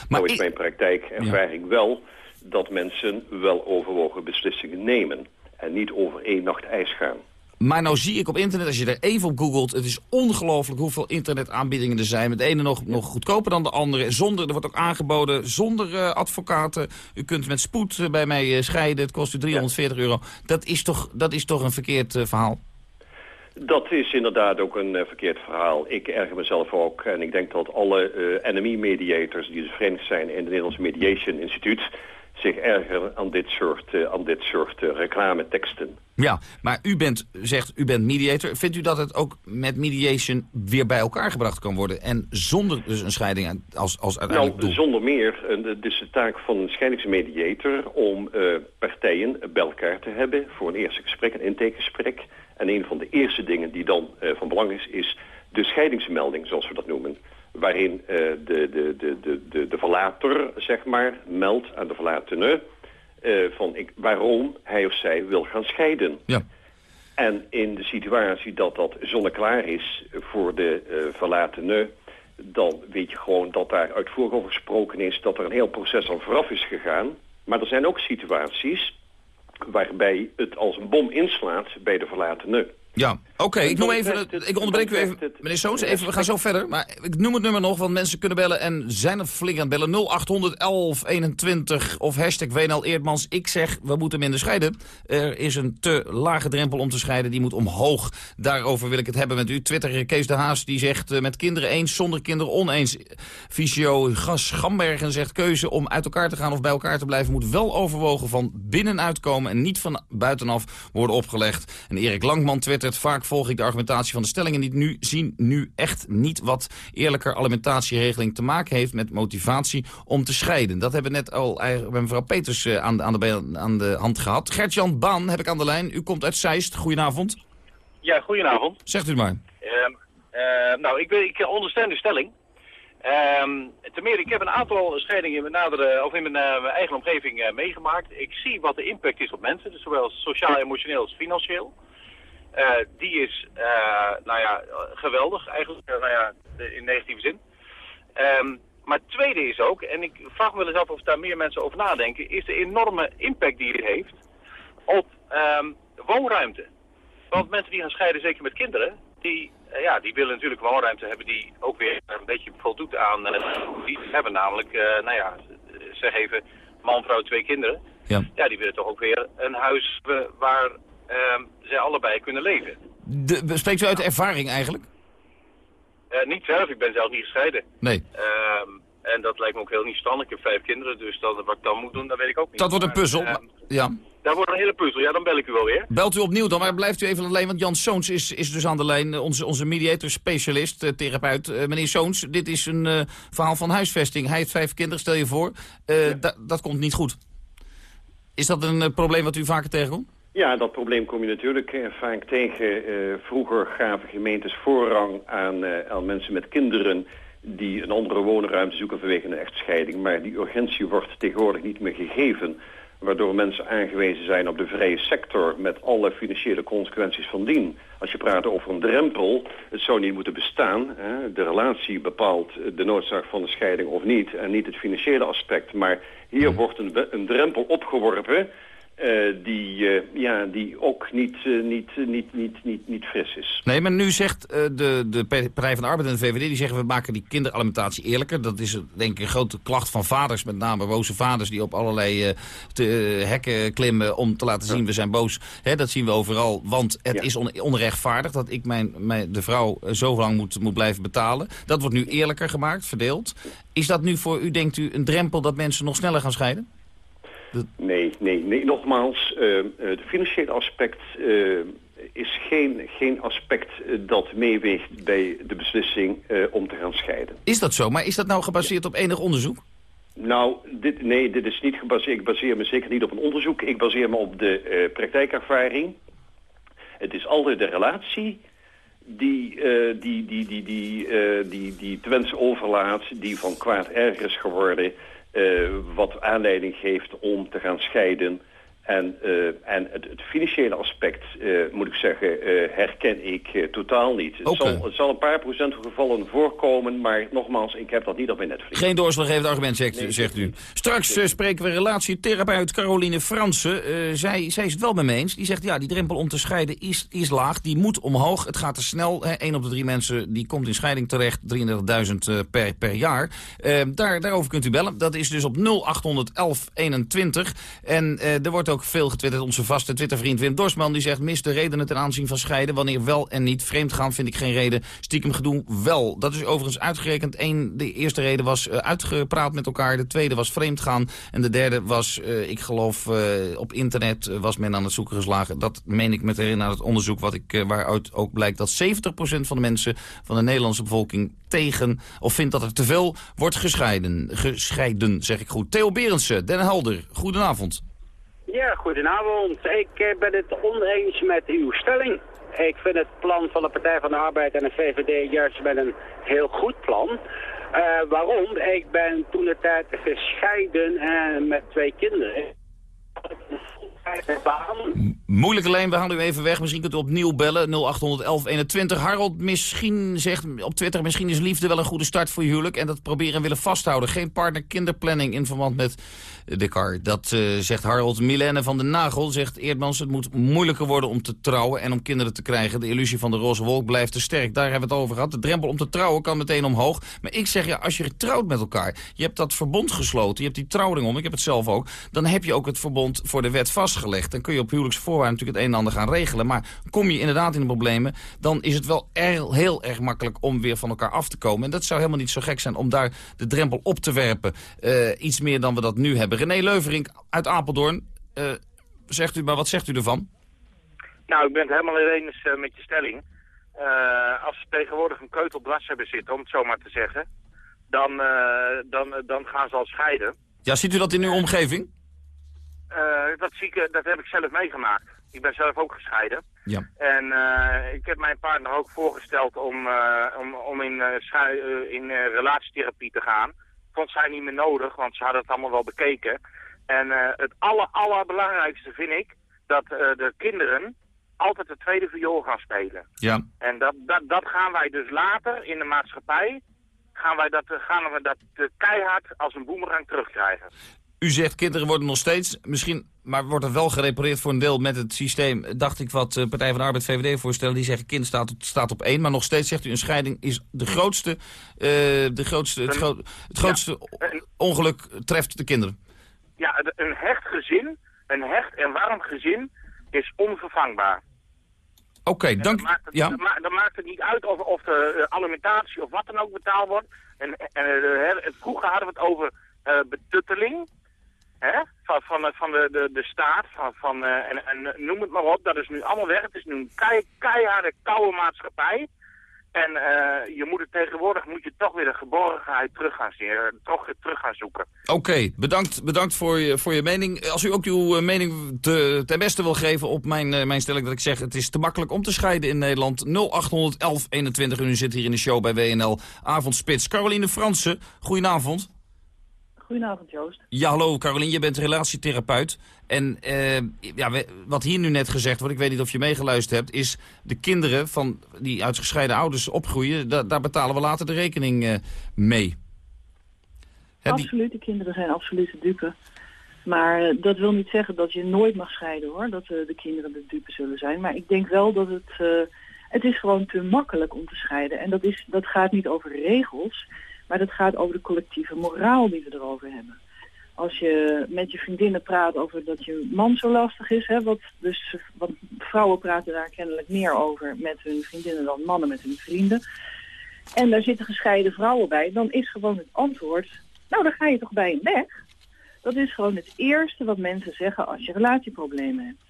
Maar nou is mijn praktijk ervaring wel dat mensen wel overwogen beslissingen nemen. En niet over één nacht ijs gaan. Maar nou zie ik op internet, als je er even op googelt... het is ongelooflijk hoeveel internetaanbiedingen er zijn. Met de ene nog, nog goedkoper dan de andere. Zonder, er wordt ook aangeboden zonder advocaten. U kunt met spoed bij mij scheiden. Het kost u 340 euro. Dat is toch, dat is toch een verkeerd verhaal? Dat is inderdaad ook een eh, verkeerd verhaal. Ik erger mezelf ook. En ik denk dat alle eh NMI-mediators die dus verenigd zijn in het Nederlands Mediation Instituut... zich ergeren aan dit soort, eh, aan dit soort reclameteksten. Ja, maar u bent, zegt, u bent mediator. Vindt u dat het ook met mediation weer bij elkaar gebracht kan worden? En zonder dus een scheiding als, als uiteindelijk Nou, doel? zonder meer. Het is de taak van een scheidingsmediator om partijen bij elkaar te hebben voor een eerste gesprek, een intakegesprek. En een van de eerste dingen die dan eh, van belang is, is de scheidingsmelding, zoals we dat noemen. Waarin eh, de, de, de, de, de, de verlater, zeg maar, meldt aan de verlatene eh, van ik, waarom hij of zij wil gaan scheiden. Ja. En in de situatie dat dat zonneklaar is voor de verlatene... dan weet je gewoon dat daar uitvoerig over gesproken is... dat er een heel proces aan vooraf is gegaan. Maar er zijn ook situaties waarbij het als een bom inslaat bij de verlatene. Ja, oké, ik noem even, het- ik onderbreek u even, meneer Soons, even, we gaan zo verder. Maar ik noem het nummer nog, want mensen kunnen bellen en zijn er flink aan het bellen. 0800 1121 of hashtag WNL Eerdmans. Ik zeg, we moeten minder scheiden. Er is een te lage drempel om te scheiden, die moet omhoog. Daarover wil ik het hebben met u. Twitter Kees de Haas, die zegt eh, met kinderen eens, zonder kinderen oneens. Visio Gas Gambergen zegt keuze om uit elkaar te gaan of bij elkaar te blijven... moet wel overwogen van binnenuit komen en niet van buitenaf worden opgelegd. En Erik Langman twittert, vaak volg ik de argumentatie van de stellingen niet nu, zien nu echt niet wat eerlijker alimentatieregeling te maken heeft met motivatie om te scheiden. Dat hebben we net al eigenlijk bij mevrouw Peters eh, aan, de- aan, de, aan de hand gehad. Gert-Jan Baan heb ik aan de lijn. U komt uit Zeist. Goedenavond. Ja, goedenavond. Zegt u het maar. Ehm, eh, nou, ik, ik ondersteun de stelling. Ehm ten meer, ik heb een aantal scheidingen in mijn, nadere, of in mijn, eh, eigen omgeving eh, meegemaakt. Ik zie wat de impact is op mensen, dus zowel sociaal, emotioneel als financieel. Eh, die is, eh, nou ja, geweldig eigenlijk, eh, nou ja, in negatieve zin. Ehm, maar het tweede is ook, en ik vraag me wel eens af of daar meer mensen over nadenken, is de enorme impact die het heeft op ehm, woonruimte. Want mensen die gaan scheiden, zeker met kinderen, die, ja, die willen natuurlijk woonruimte hebben die ook weer een beetje voldoet aan eh, die hebben. Namelijk, eh, nou ja, zeg even, man, vrouw, twee kinderen. Ja. Ja, die willen toch ook weer een huis waar zij allebei kunnen leven. De, spreekt u uit ervaring eigenlijk? Eh, niet zelf, ik ben zelf niet gescheiden. Nee. Ehm, en dat lijkt me ook heel niet standig. Ik heb vijf kinderen, dus dat, wat ik dan moet doen, dat weet ik ook niet. Dat wordt een puzzel. ehm, ja. dat wordt een hele puzzel. Ja, dan bel ik u wel weer. Belt u opnieuw dan, maar blijft u even alleen, want Jan Soons is, is dus aan de lijn, eh, onze, onze mediator-specialist, eh, therapeut. Meneer Soons, dit is een verhaal van huisvesting. Hij heeft vijf kinderen, stel je voor. Da- dat komt niet goed. Is dat een probleem wat u vaker tegenkomt? Ja, dat probleem kom je natuurlijk eh, vaak tegen. Eh, vroeger gaven gemeentes voorrang aan, eh, aan mensen met kinderen die een andere woonruimte zoeken vanwege een echtscheiding. Maar die urgentie wordt tegenwoordig niet meer gegeven. Waardoor mensen aangewezen zijn op de vrije sector met alle financiële consequenties van dien. Als je praat over een drempel, het zou niet moeten bestaan. Hè. De relatie bepaalt de noodzaak van de scheiding of niet. En niet het financiële aspect. Maar hier wordt een, een drempel opgeworpen eh, die, eh, ja, die ook niet, eh, niet, niet, niet, niet, niet fris is. Nee, maar nu zegt de, de Partij van de Arbeid en de VVD... die zeggen we maken die kinderalimentatie eerlijker. Dat is denk ik een grote klacht van vaders, met name boze vaders... die op allerlei te- hekken klimmen om te laten zien we zijn boos. Hè, dat zien we overal, want het is on- onrechtvaardig... dat ik mijn, mijn, de vrouw zo lang moet, moet blijven betalen. Dat wordt nu eerlijker gemaakt, verdeeld. Is dat nu voor u, denkt u, een drempel dat mensen nog sneller gaan scheiden? Nee, nee, nee. Nogmaals, eh, eh, het financiële aspect eh, is geen, geen aspect dat meeweegt bij de beslissing om te gaan scheiden. Is dat zo? Maar is dat nou gebaseerd op enig onderzoek? Nou, dit, nee, dit is niet gebaseerd. Ik baseer me zeker niet op een onderzoek. Ik baseer me op de praktijkervaring. Het is altijd de relatie die, eh, die, die, die, die, die, die wensen overlaat, die van kwaad erger is geworden, wat aanleiding geeft om te gaan scheiden. En, eh, en het, het financiële aspect, eh, moet ik zeggen, eh, herken ik totaal niet. Het, zal, het zal een paar procent gevallen voorkomen, maar nogmaals, ik heb dat niet op mijn netvlies. Geen doorslaggevend argument, zegt, zegt u. Straks spreken we relatietherapeut Caroline Fransen. Zij, zij is het wel met me eens. Die zegt, ja, die drempel om te scheiden is, is laag. Die moet omhoog. Het gaat te snel. Hè. Op de drie mensen die komt in scheiding terecht. 33.000 eh, per, per jaar. Daar, daarover kunt u bellen. Dat is dus op 0800 1121. En er wordt ook veel getwitterd. Onze vaste Twittervriend Wim Dorsman die zegt... mis de redenen ten aanzien van scheiden. Wanneer wel en niet vreemd gaan vind ik geen reden. Stiekem gedoe wel. Dat is overigens uitgerekend. Eén, de eerste reden was eh, uitgepraat met elkaar. De tweede was vreemd gaan. En de derde was, eh, ik geloof, eh, op internet was men aan het zoeken geslagen. Dat meen ik met herinneren aan het onderzoek wat ik, waaruit ook blijkt... dat 70% van de mensen van de Nederlandse bevolking tegen... of vindt dat er te veel wordt gescheiden. Gescheiden, zeg ik goed. Theo Berendsen, Den Helder. Goedenavond. Ja, goedenavond. Ik eh, ben het oneens met uw stelling. Ik vind het plan van de Partij van de Arbeid en de VVD juist wel een heel goed plan. Eh, waarom? Ik ben toen de tijd gescheiden en met twee kinderen. Baan. Moeilijke lijn, we halen u even weg. Misschien kunt u opnieuw bellen. 081121. Harold misschien zegt op Twitter... misschien is liefde wel een goede start voor je huwelijk... en dat proberen en willen vasthouden. Geen partner-kinderplanning in verband met de kar. Dat eh, zegt Harold. Milene van den Nagel zegt... Eerdmans, het moet moeilijker worden om te trouwen... en om kinderen te krijgen. De illusie van de roze wolk blijft te sterk. Daar hebben we het over gehad. De drempel om te trouwen kan meteen omhoog. Maar ik zeg ja, als je trouwt met elkaar... je hebt dat verbond gesloten, je hebt die trouwring om... ik heb het zelf ook... dan heb je ook het verbond voor de wet vastgelegd. Dan kun je op huwelijksvoorwaarden natuurlijk het een en ander gaan regelen. Maar kom je inderdaad in de problemen... dan is het wel heel erg makkelijk om weer van elkaar af te komen. En dat zou helemaal niet zo gek zijn om daar de drempel op te werpen. Eh, iets meer dan we dat nu hebben. René Leuverink uit Apeldoorn. eh, zegt u, maar wat zegt u ervan? Nou, ik ben het helemaal eens eh, met je stelling. Eh, als ze tegenwoordig een keutel dwars hebben zitten, om het zo maar te zeggen, dan, dan, dan gaan ze al scheiden. Ja, ziet u dat in uw omgeving? Dat, zie ik, dat heb ik zelf meegemaakt. Ik ben zelf ook gescheiden. Ja. En ik heb mijn partner ook voorgesteld om, om, om in, in relatietherapie te gaan. Vond zij niet meer nodig, want ze hadden het allemaal wel bekeken. En eh, het aller, allerbelangrijkste vind ik dat eh, de kinderen altijd de tweede viool gaan spelen. Ja. En dat, dat, dat gaan wij dus later in de maatschappij, gaan wij dat, eh, gaan we dat keihard als een boemerang terugkrijgen. U zegt kinderen worden nog steeds, misschien, maar wordt er wel gerepareerd voor een deel met het systeem. Dacht ik wat eh, Partij van de Arbeid VVD voorstellen, die zeggen kind staat, op- staat op één. Maar nog steeds zegt u een scheiding is de grootste, eh, de grootste, het, gro- het grootste ongeluk treft de kinderen. Ja, een hecht gezin, een hecht en warm gezin is onvervangbaar. Oké, dank... Het, Ja. dan, ma- dan maakt het niet uit of, of de eh, alimentatie of wat dan ook betaald wordt. En, en vroeger hadden we het over betutteling. Hè? Van, van, van de, de, staat. Van, van, eh, en, noem het maar op. Dat is nu allemaal weg. Het is nu een kei, keiharde, koude maatschappij. En eh, je moet het tegenwoordig moet je toch weer de geborgenheid terug gaan zien. Toch terug gaan zoeken. Oké, bedankt, bedankt voor, je, voor je mening. Als u ook uw eh, mening te, ten beste wil geven op mijn, mijn stelling dat ik zeg... het is te makkelijk om te scheiden in Nederland. 0800 1121 en u zit hier in de show bij WNL Avondspits. Caroline Fransen, goedenavond. Goedenavond, Joost. Ja, hallo Caroline, je bent relatietherapeut. En eh, ja, we- wat hier nu net gezegd wordt, ik weet niet of je meegeluisterd hebt... is de kinderen van, die uit gescheiden ouders opgroeien... da- daar betalen we later de rekening eh, mee. Hè, die- Absoluut, de kinderen zijn absoluut de dupe. Maar eh, dat wil niet zeggen dat je nooit mag scheiden, hoor. Dat de kinderen de dupe zullen zijn. Maar ik denk wel dat het... het is gewoon te makkelijk om te scheiden. En dat, is, dat gaat niet over regels, maar dat gaat over de collectieve moraal die we erover hebben. Als je met je vriendinnen praat over dat je man zo lastig is, hè, wat, dus, want vrouwen praten daar kennelijk meer over met hun vriendinnen dan mannen met hun vrienden. En daar zitten gescheiden vrouwen bij, dan is gewoon het antwoord, nou dan ga je toch bij hem weg. Dat is gewoon het eerste wat mensen zeggen als je relatieproblemen hebt.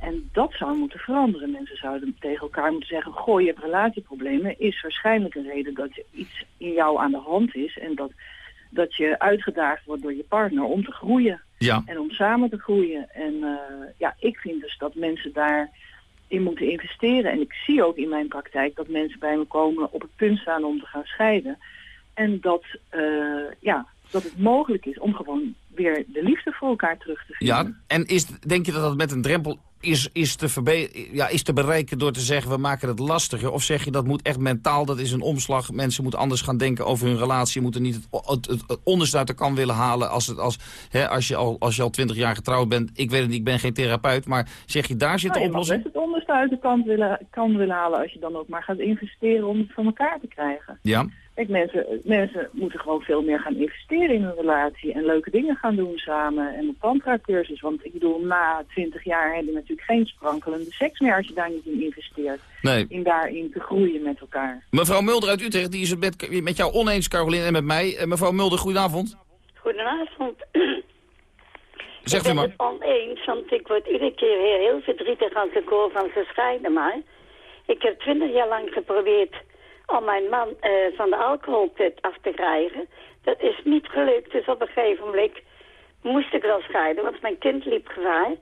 En dat zou moeten veranderen. Mensen zouden tegen elkaar moeten zeggen... goh, je hebt relatieproblemen... is waarschijnlijk een reden dat iets in jou aan de hand is... en dat, dat je uitgedaagd wordt door je partner om te groeien. Ja. En om samen te groeien. En eh, ja, ik vind dus dat mensen daar in moeten investeren. En ik zie ook in mijn praktijk dat mensen bij me komen op het punt staan om te gaan scheiden. En dat, eh, ja, dat het mogelijk is om gewoon weer de liefde voor elkaar terug te vinden. Ja, en is, denk je dat dat met een drempel is, is, te ja, is te bereiken door te zeggen we maken het lastiger? Of zeg je dat moet echt mentaal, dat is een omslag. Mensen moeten anders gaan denken over hun relatie. Moeten niet het, het, het, het onderste uit de kan willen halen als, het, als, hè, als, je al, als je al twintig jaar getrouwd bent. Ik weet het niet, ik ben geen therapeut. Maar zeg je daar zit de Nou, je mag oplossing? het onderste uit de kant willen, kan willen halen als je dan ook maar gaat investeren om het voor elkaar te krijgen. Ja. Kijk, mensen, mensen moeten gewoon veel meer gaan investeren in hun relatie en leuke dingen gaan doen samen en op tantra-cursus. Want ik bedoel, na twintig jaar heb je natuurlijk geen sprankelende seks meer als je daar niet in investeert. Nee. In daarin te groeien met elkaar. Mevrouw Mulder uit Utrecht, die is het met, met jou oneens, Caroline, en met mij. Eh, mevrouw Mulder, goedenavond. Goedenavond. Zegt ik ben maar. het oneens, want ik word iedere keer weer heel verdrietig als ik hoor van ze scheiden maar. Ik heb twintig jaar lang geprobeerd om mijn man eh, van de alcoholput af te krijgen. Dat is niet gelukt, dus op een gegeven moment moest ik wel scheiden, want mijn kind liep gevaar.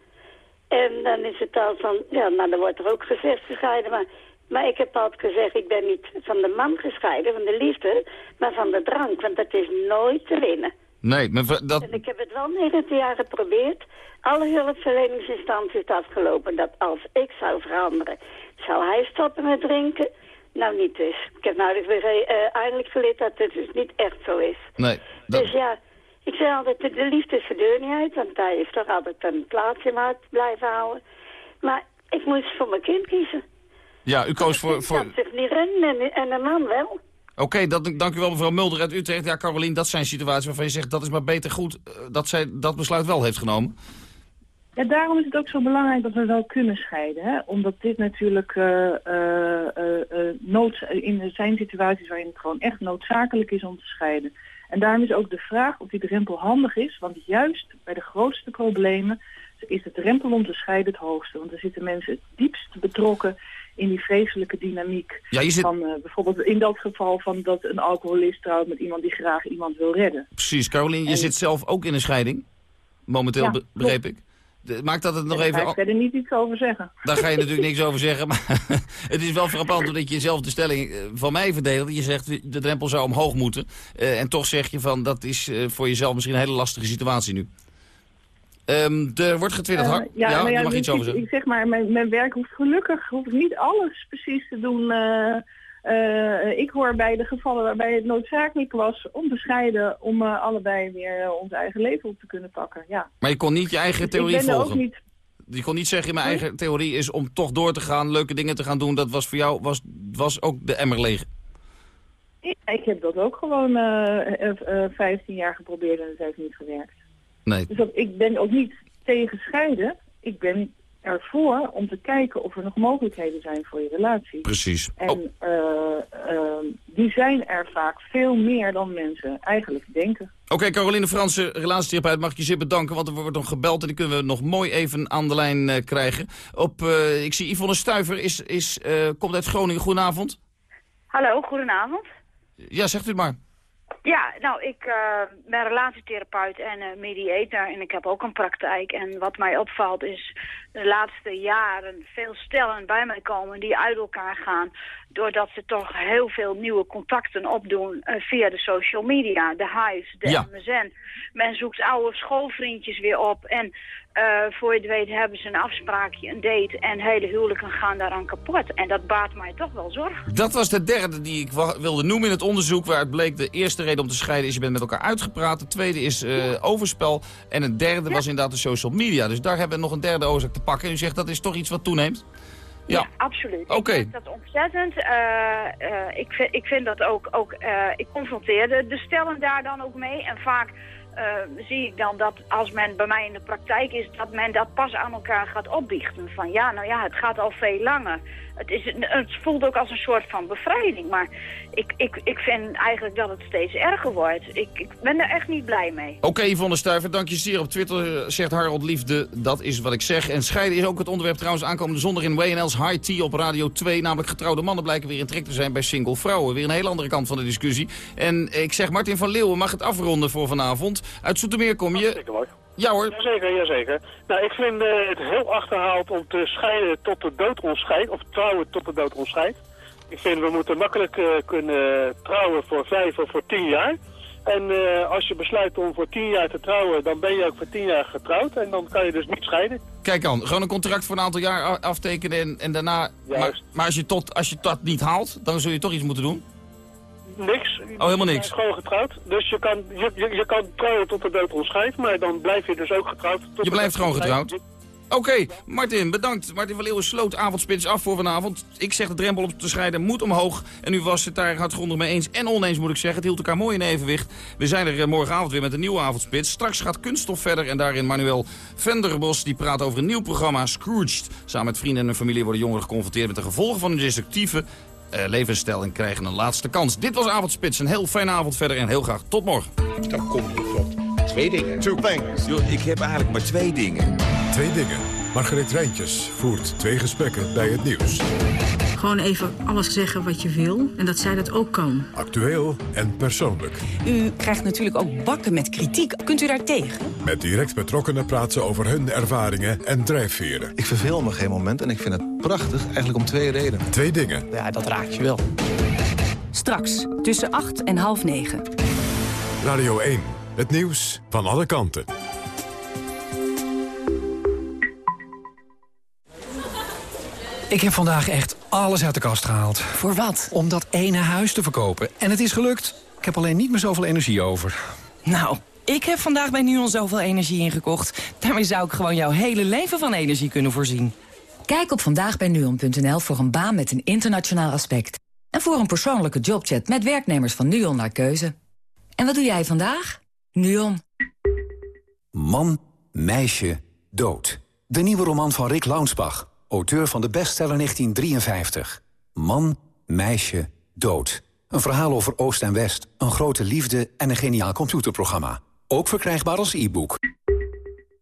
En dan is het al van, ja, nou dan wordt er ook gezegd gescheiden, maar... Maar ik heb altijd gezegd, ik ben niet van de man gescheiden, van de liefde, maar van de drank. Want dat is nooit te winnen. Nee, mevrouw, dat, En ik heb het wel 19 jaar geprobeerd. Alle hulpverleningsinstanties is afgelopen dat als ik zou veranderen, zou hij stoppen met drinken. Nou, niet dus. Ik heb nou dus weer eh, eindelijk geleerd dat het dus niet echt zo is. nee. Dat, Dus ja, ik zeg altijd, de, de liefde is de deur niet uit, want hij is toch altijd een plaatsje mijn hart blijven houden. Maar ik moest voor mijn kind kiezen. ja, u koos voor... voor... Dat zich niet rennen en, en een man wel. Oké, dat, dank u wel mevrouw Mulder uit Utrecht. Ja, Caroline, dat zijn situaties waarvan je zegt... dat is maar beter goed eh, dat zij dat besluit wel heeft genomen. Ja, daarom is het ook zo belangrijk dat we wel kunnen scheiden. Hè? Omdat dit natuurlijk eh, eh, eh, eh, nood, in zijn situaties waarin het gewoon echt noodzakelijk is om te scheiden. En daarom is ook de vraag of die drempel handig is. Want juist bij de grootste problemen is de drempel om te scheiden het hoogste. Want er zitten mensen het diepst betrokken in die vreselijke dynamiek. Ja, je zit- Van bijvoorbeeld in dat geval van dat een alcoholist trouwt met iemand die graag iemand wil redden. Precies, Caroline, je En- zit zelf ook in een scheiding. Momenteel, Ja, begreep ik. De- maakt dat het nog Daar even... ga ik verder niet iets over zeggen. Daar ga je natuurlijk niks over zeggen. Maar het is wel frappant omdat je zelf de stelling eh, van mij verdedigt. Je zegt de drempel zou omhoog moeten. Eh, en toch zeg je van dat is eh, voor jezelf misschien een hele lastige situatie nu. Ehm, er wordt getwitterd. Eh, Har- ja, je mag dus iets over ik, zeggen. ik zeg maar, mijn, mijn werk hoeft gelukkig hoeft niet alles precies te doen. Eh, ik hoor bij de gevallen waarbij het noodzakelijk was om te scheiden, om eh, allebei weer eh, ons eigen leven op te kunnen pakken. Ja. Maar je kon niet je eigen Dus theorie ik ben ook volgen. niet. Je kon niet zeggen, mijn eigen theorie is om toch door te gaan, leuke dingen te gaan doen. Dat was voor jou, was, was ook de emmer leeg. Ja, ik heb dat ook gewoon eh, eh, eh, 15 jaar geprobeerd en het heeft niet gewerkt. Nee. Dus dat, ik ben ook niet tegen scheiden. Ik ben ervoor om te kijken of er nog mogelijkheden zijn voor je relatie. Precies. En Oh. eh, ehm, die zijn er vaak veel meer dan mensen eigenlijk denken. Oké, Caroline Franse, relatietherapeut, mag ik je zeer bedanken, want er wordt nog gebeld en die kunnen we nog mooi even aan de lijn eh, krijgen. Op, eh, ik zie Yvonne Stuiver, is, is, eh, komt uit Groningen. Goedenavond. Hallo, goedenavond. Ja, zegt u het maar. Ja, nou, ik eh, ben relatietherapeut en eh, mediator en ik heb ook een praktijk. En wat mij opvalt is de laatste jaren veel stellen bij mij komen die uit elkaar gaan. Doordat ze toch heel veel nieuwe contacten opdoen eh, via de social media, de Hives, de Ja. MSN. Men zoekt oude schoolvriendjes weer op en eh, voor je het weet hebben ze een afspraakje, een date en hele huwelijken gaan daaraan kapot. En dat baart mij toch wel zorgen. Dat was de derde die ik wilde noemen in het onderzoek... waaruit bleek de eerste reden om te scheiden is je bent met elkaar uitgepraat. De tweede is eh, overspel. En een derde was inderdaad de social media. Dus daar hebben we nog een derde oorzaak te pakken. En u zegt dat is toch iets wat toeneemt? Ja. absoluut. Oké. Ik vind dat ontzettend. Eh, ik, vind, ik vind dat ook, ook ik confronteer de, de stellen daar dan ook mee. En vaak eh, zie ik dan dat als men bij mij in de praktijk is, dat men dat pas aan elkaar gaat opbiechten. Van ja, nou ja, het gaat al veel langer. Het, is, het voelt ook als een soort van bevrijding. Maar ik, ik, ik vind eigenlijk dat het steeds erger wordt. Ik, ik ben er echt niet blij mee. Oké, Yvonne Stuiver, dank je zeer. Op Twitter eh, zegt Harold Liefde, dat is wat ik zeg. En scheiden is ook het onderwerp trouwens aankomende zondag in WNL's High Tea op Radio 2. Namelijk getrouwde mannen blijken weer in trek te zijn bij single vrouwen. Weer een hele andere kant van de discussie. En ik zeg, Martin van Leeuwen mag het afronden voor vanavond. Uit Zoetermeer kom je. Ja hoor. Jazeker, jazeker. Nou, ik vind eh, het heel achterhaald om te scheiden tot de dood ons scheidt, of trouwen tot de dood ons scheidt. Ik vind we moeten makkelijk eh, kunnen trouwen voor vijf of voor tien jaar. En eh, als je besluit om voor tien jaar te trouwen, dan ben je ook voor tien jaar getrouwd. En dan kan je dus niet scheiden. Kijk aan, gewoon een contract voor een aantal jaar aftekenen en, en daarna... Maar, maar als, je tot, als je dat niet haalt, dan zul je toch iets moeten doen? Niks. Oh, helemaal niks. gewoon getrouwd. Dus je kan, je, je, je kan trouwen tot de dood ons scheidt, maar dan blijf je dus ook getrouwd. tot Je blijft gewoon getrouwd. Oké, Martin, bedankt. Martin van Leeuwen sloot avondspits af voor vanavond. Ik zeg de drempel om te scheiden moet omhoog. En u was het daar hardgrondig mee eens en oneens, moet ik zeggen. Het hield elkaar mooi in evenwicht. We zijn er eh, morgenavond weer met een nieuwe avondspits. Straks gaat Kunststof verder en daarin Manuel Venderbos. Die praat over een nieuw programma, Scrooged. Samen met vrienden en hun familie worden jongeren geconfronteerd met de gevolgen van hun destructieve levensstijl en krijgen een laatste kans. Dit was Avondspits. Een heel fijne avond verder en heel graag tot morgen. Dan kom je tot twee dingen. Two things. Yo, ik heb eigenlijk maar twee dingen. Twee dingen. Margreet Rijntjes voert twee gesprekken bij het nieuws. Gewoon even alles zeggen wat je wil en dat zij dat ook kan. Actueel en persoonlijk. U krijgt natuurlijk ook bakken met kritiek. Kunt u daar tegen? Met direct betrokkenen praten ze over hun ervaringen en drijfveren. Ik verveel me geen moment en ik vind het prachtig, eigenlijk om twee redenen. Twee dingen. Ja, dat raakt je wel. Straks, tussen 8 en half 9. Radio 1. Het nieuws van alle kanten. Ik heb vandaag echt alles uit de kast gehaald. Voor wat? Om dat ene huis te verkopen. En het is gelukt. Ik heb alleen niet meer zoveel energie over. Nou, ik heb vandaag bij NUON zoveel energie ingekocht. Daarmee zou ik gewoon jouw hele leven van energie kunnen voorzien. Kijk op vandaagbijnuon.nl voor een baan met een internationaal aspect. En voor een persoonlijke jobchat met werknemers van NUON naar keuze. En wat doe jij vandaag? NUON. Man, meisje, dood. De nieuwe roman van Rick Launsbach, auteur van de bestseller 1953. Man, meisje, dood. Een verhaal over Oost en West, een grote liefde en een geniaal computerprogramma. Ook verkrijgbaar als e-book.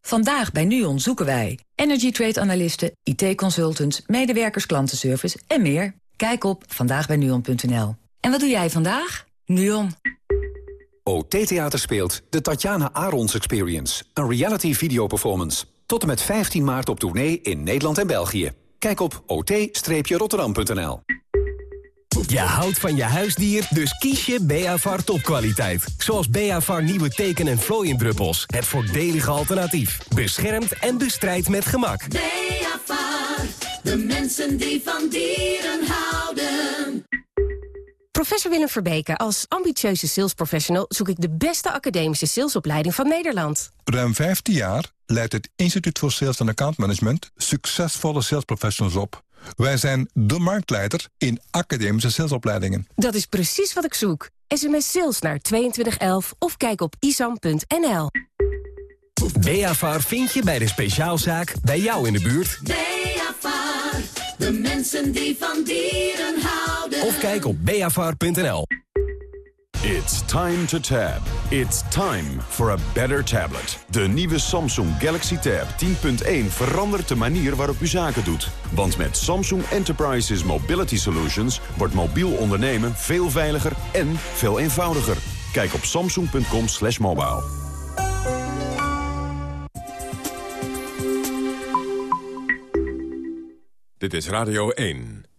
Vandaag bij NUON zoeken wij energy trade analisten, IT-consultants, medewerkers klantenservice en meer. Kijk op vandaagbijnuon.nl. En wat doe jij vandaag? NUON. OT Theater speelt de Tatjana Arons Experience. Een reality video performance. Tot en met 15 maart op tournee in Nederland en België. Kijk op ot-rotterdam.nl. Je houdt van je huisdier, dus kies je Beavar topkwaliteit. Zoals Beavar nieuwe teken- en vlooiendruppels. Het voordelige alternatief. Beschermt en bestrijdt met gemak. Beavar, de mensen die van dieren houden. Professor Willem Verbeke, als ambitieuze salesprofessional zoek ik de beste academische salesopleiding van Nederland. Ruim 15 jaar leidt het Instituut voor Sales en Account Management succesvolle salesprofessionals op. Wij zijn de marktleider in academische salesopleidingen. Dat is precies wat ik zoek. SMS sales naar 2211 of kijk op isam.nl. Beafar vind je bij de speciaalzaak bij jou in de buurt. Beafar, de mensen die van dieren houden. Of kijk op beafar.nl. It's time to tab. It's time for a better tablet. De nieuwe Samsung Galaxy Tab 10.1 verandert de manier waarop u zaken doet. Want met Samsung Enterprises Mobility Solutions wordt mobiel ondernemen veel veiliger en veel eenvoudiger. Kijk op samsung.com slash mobile. Dit is Radio 1.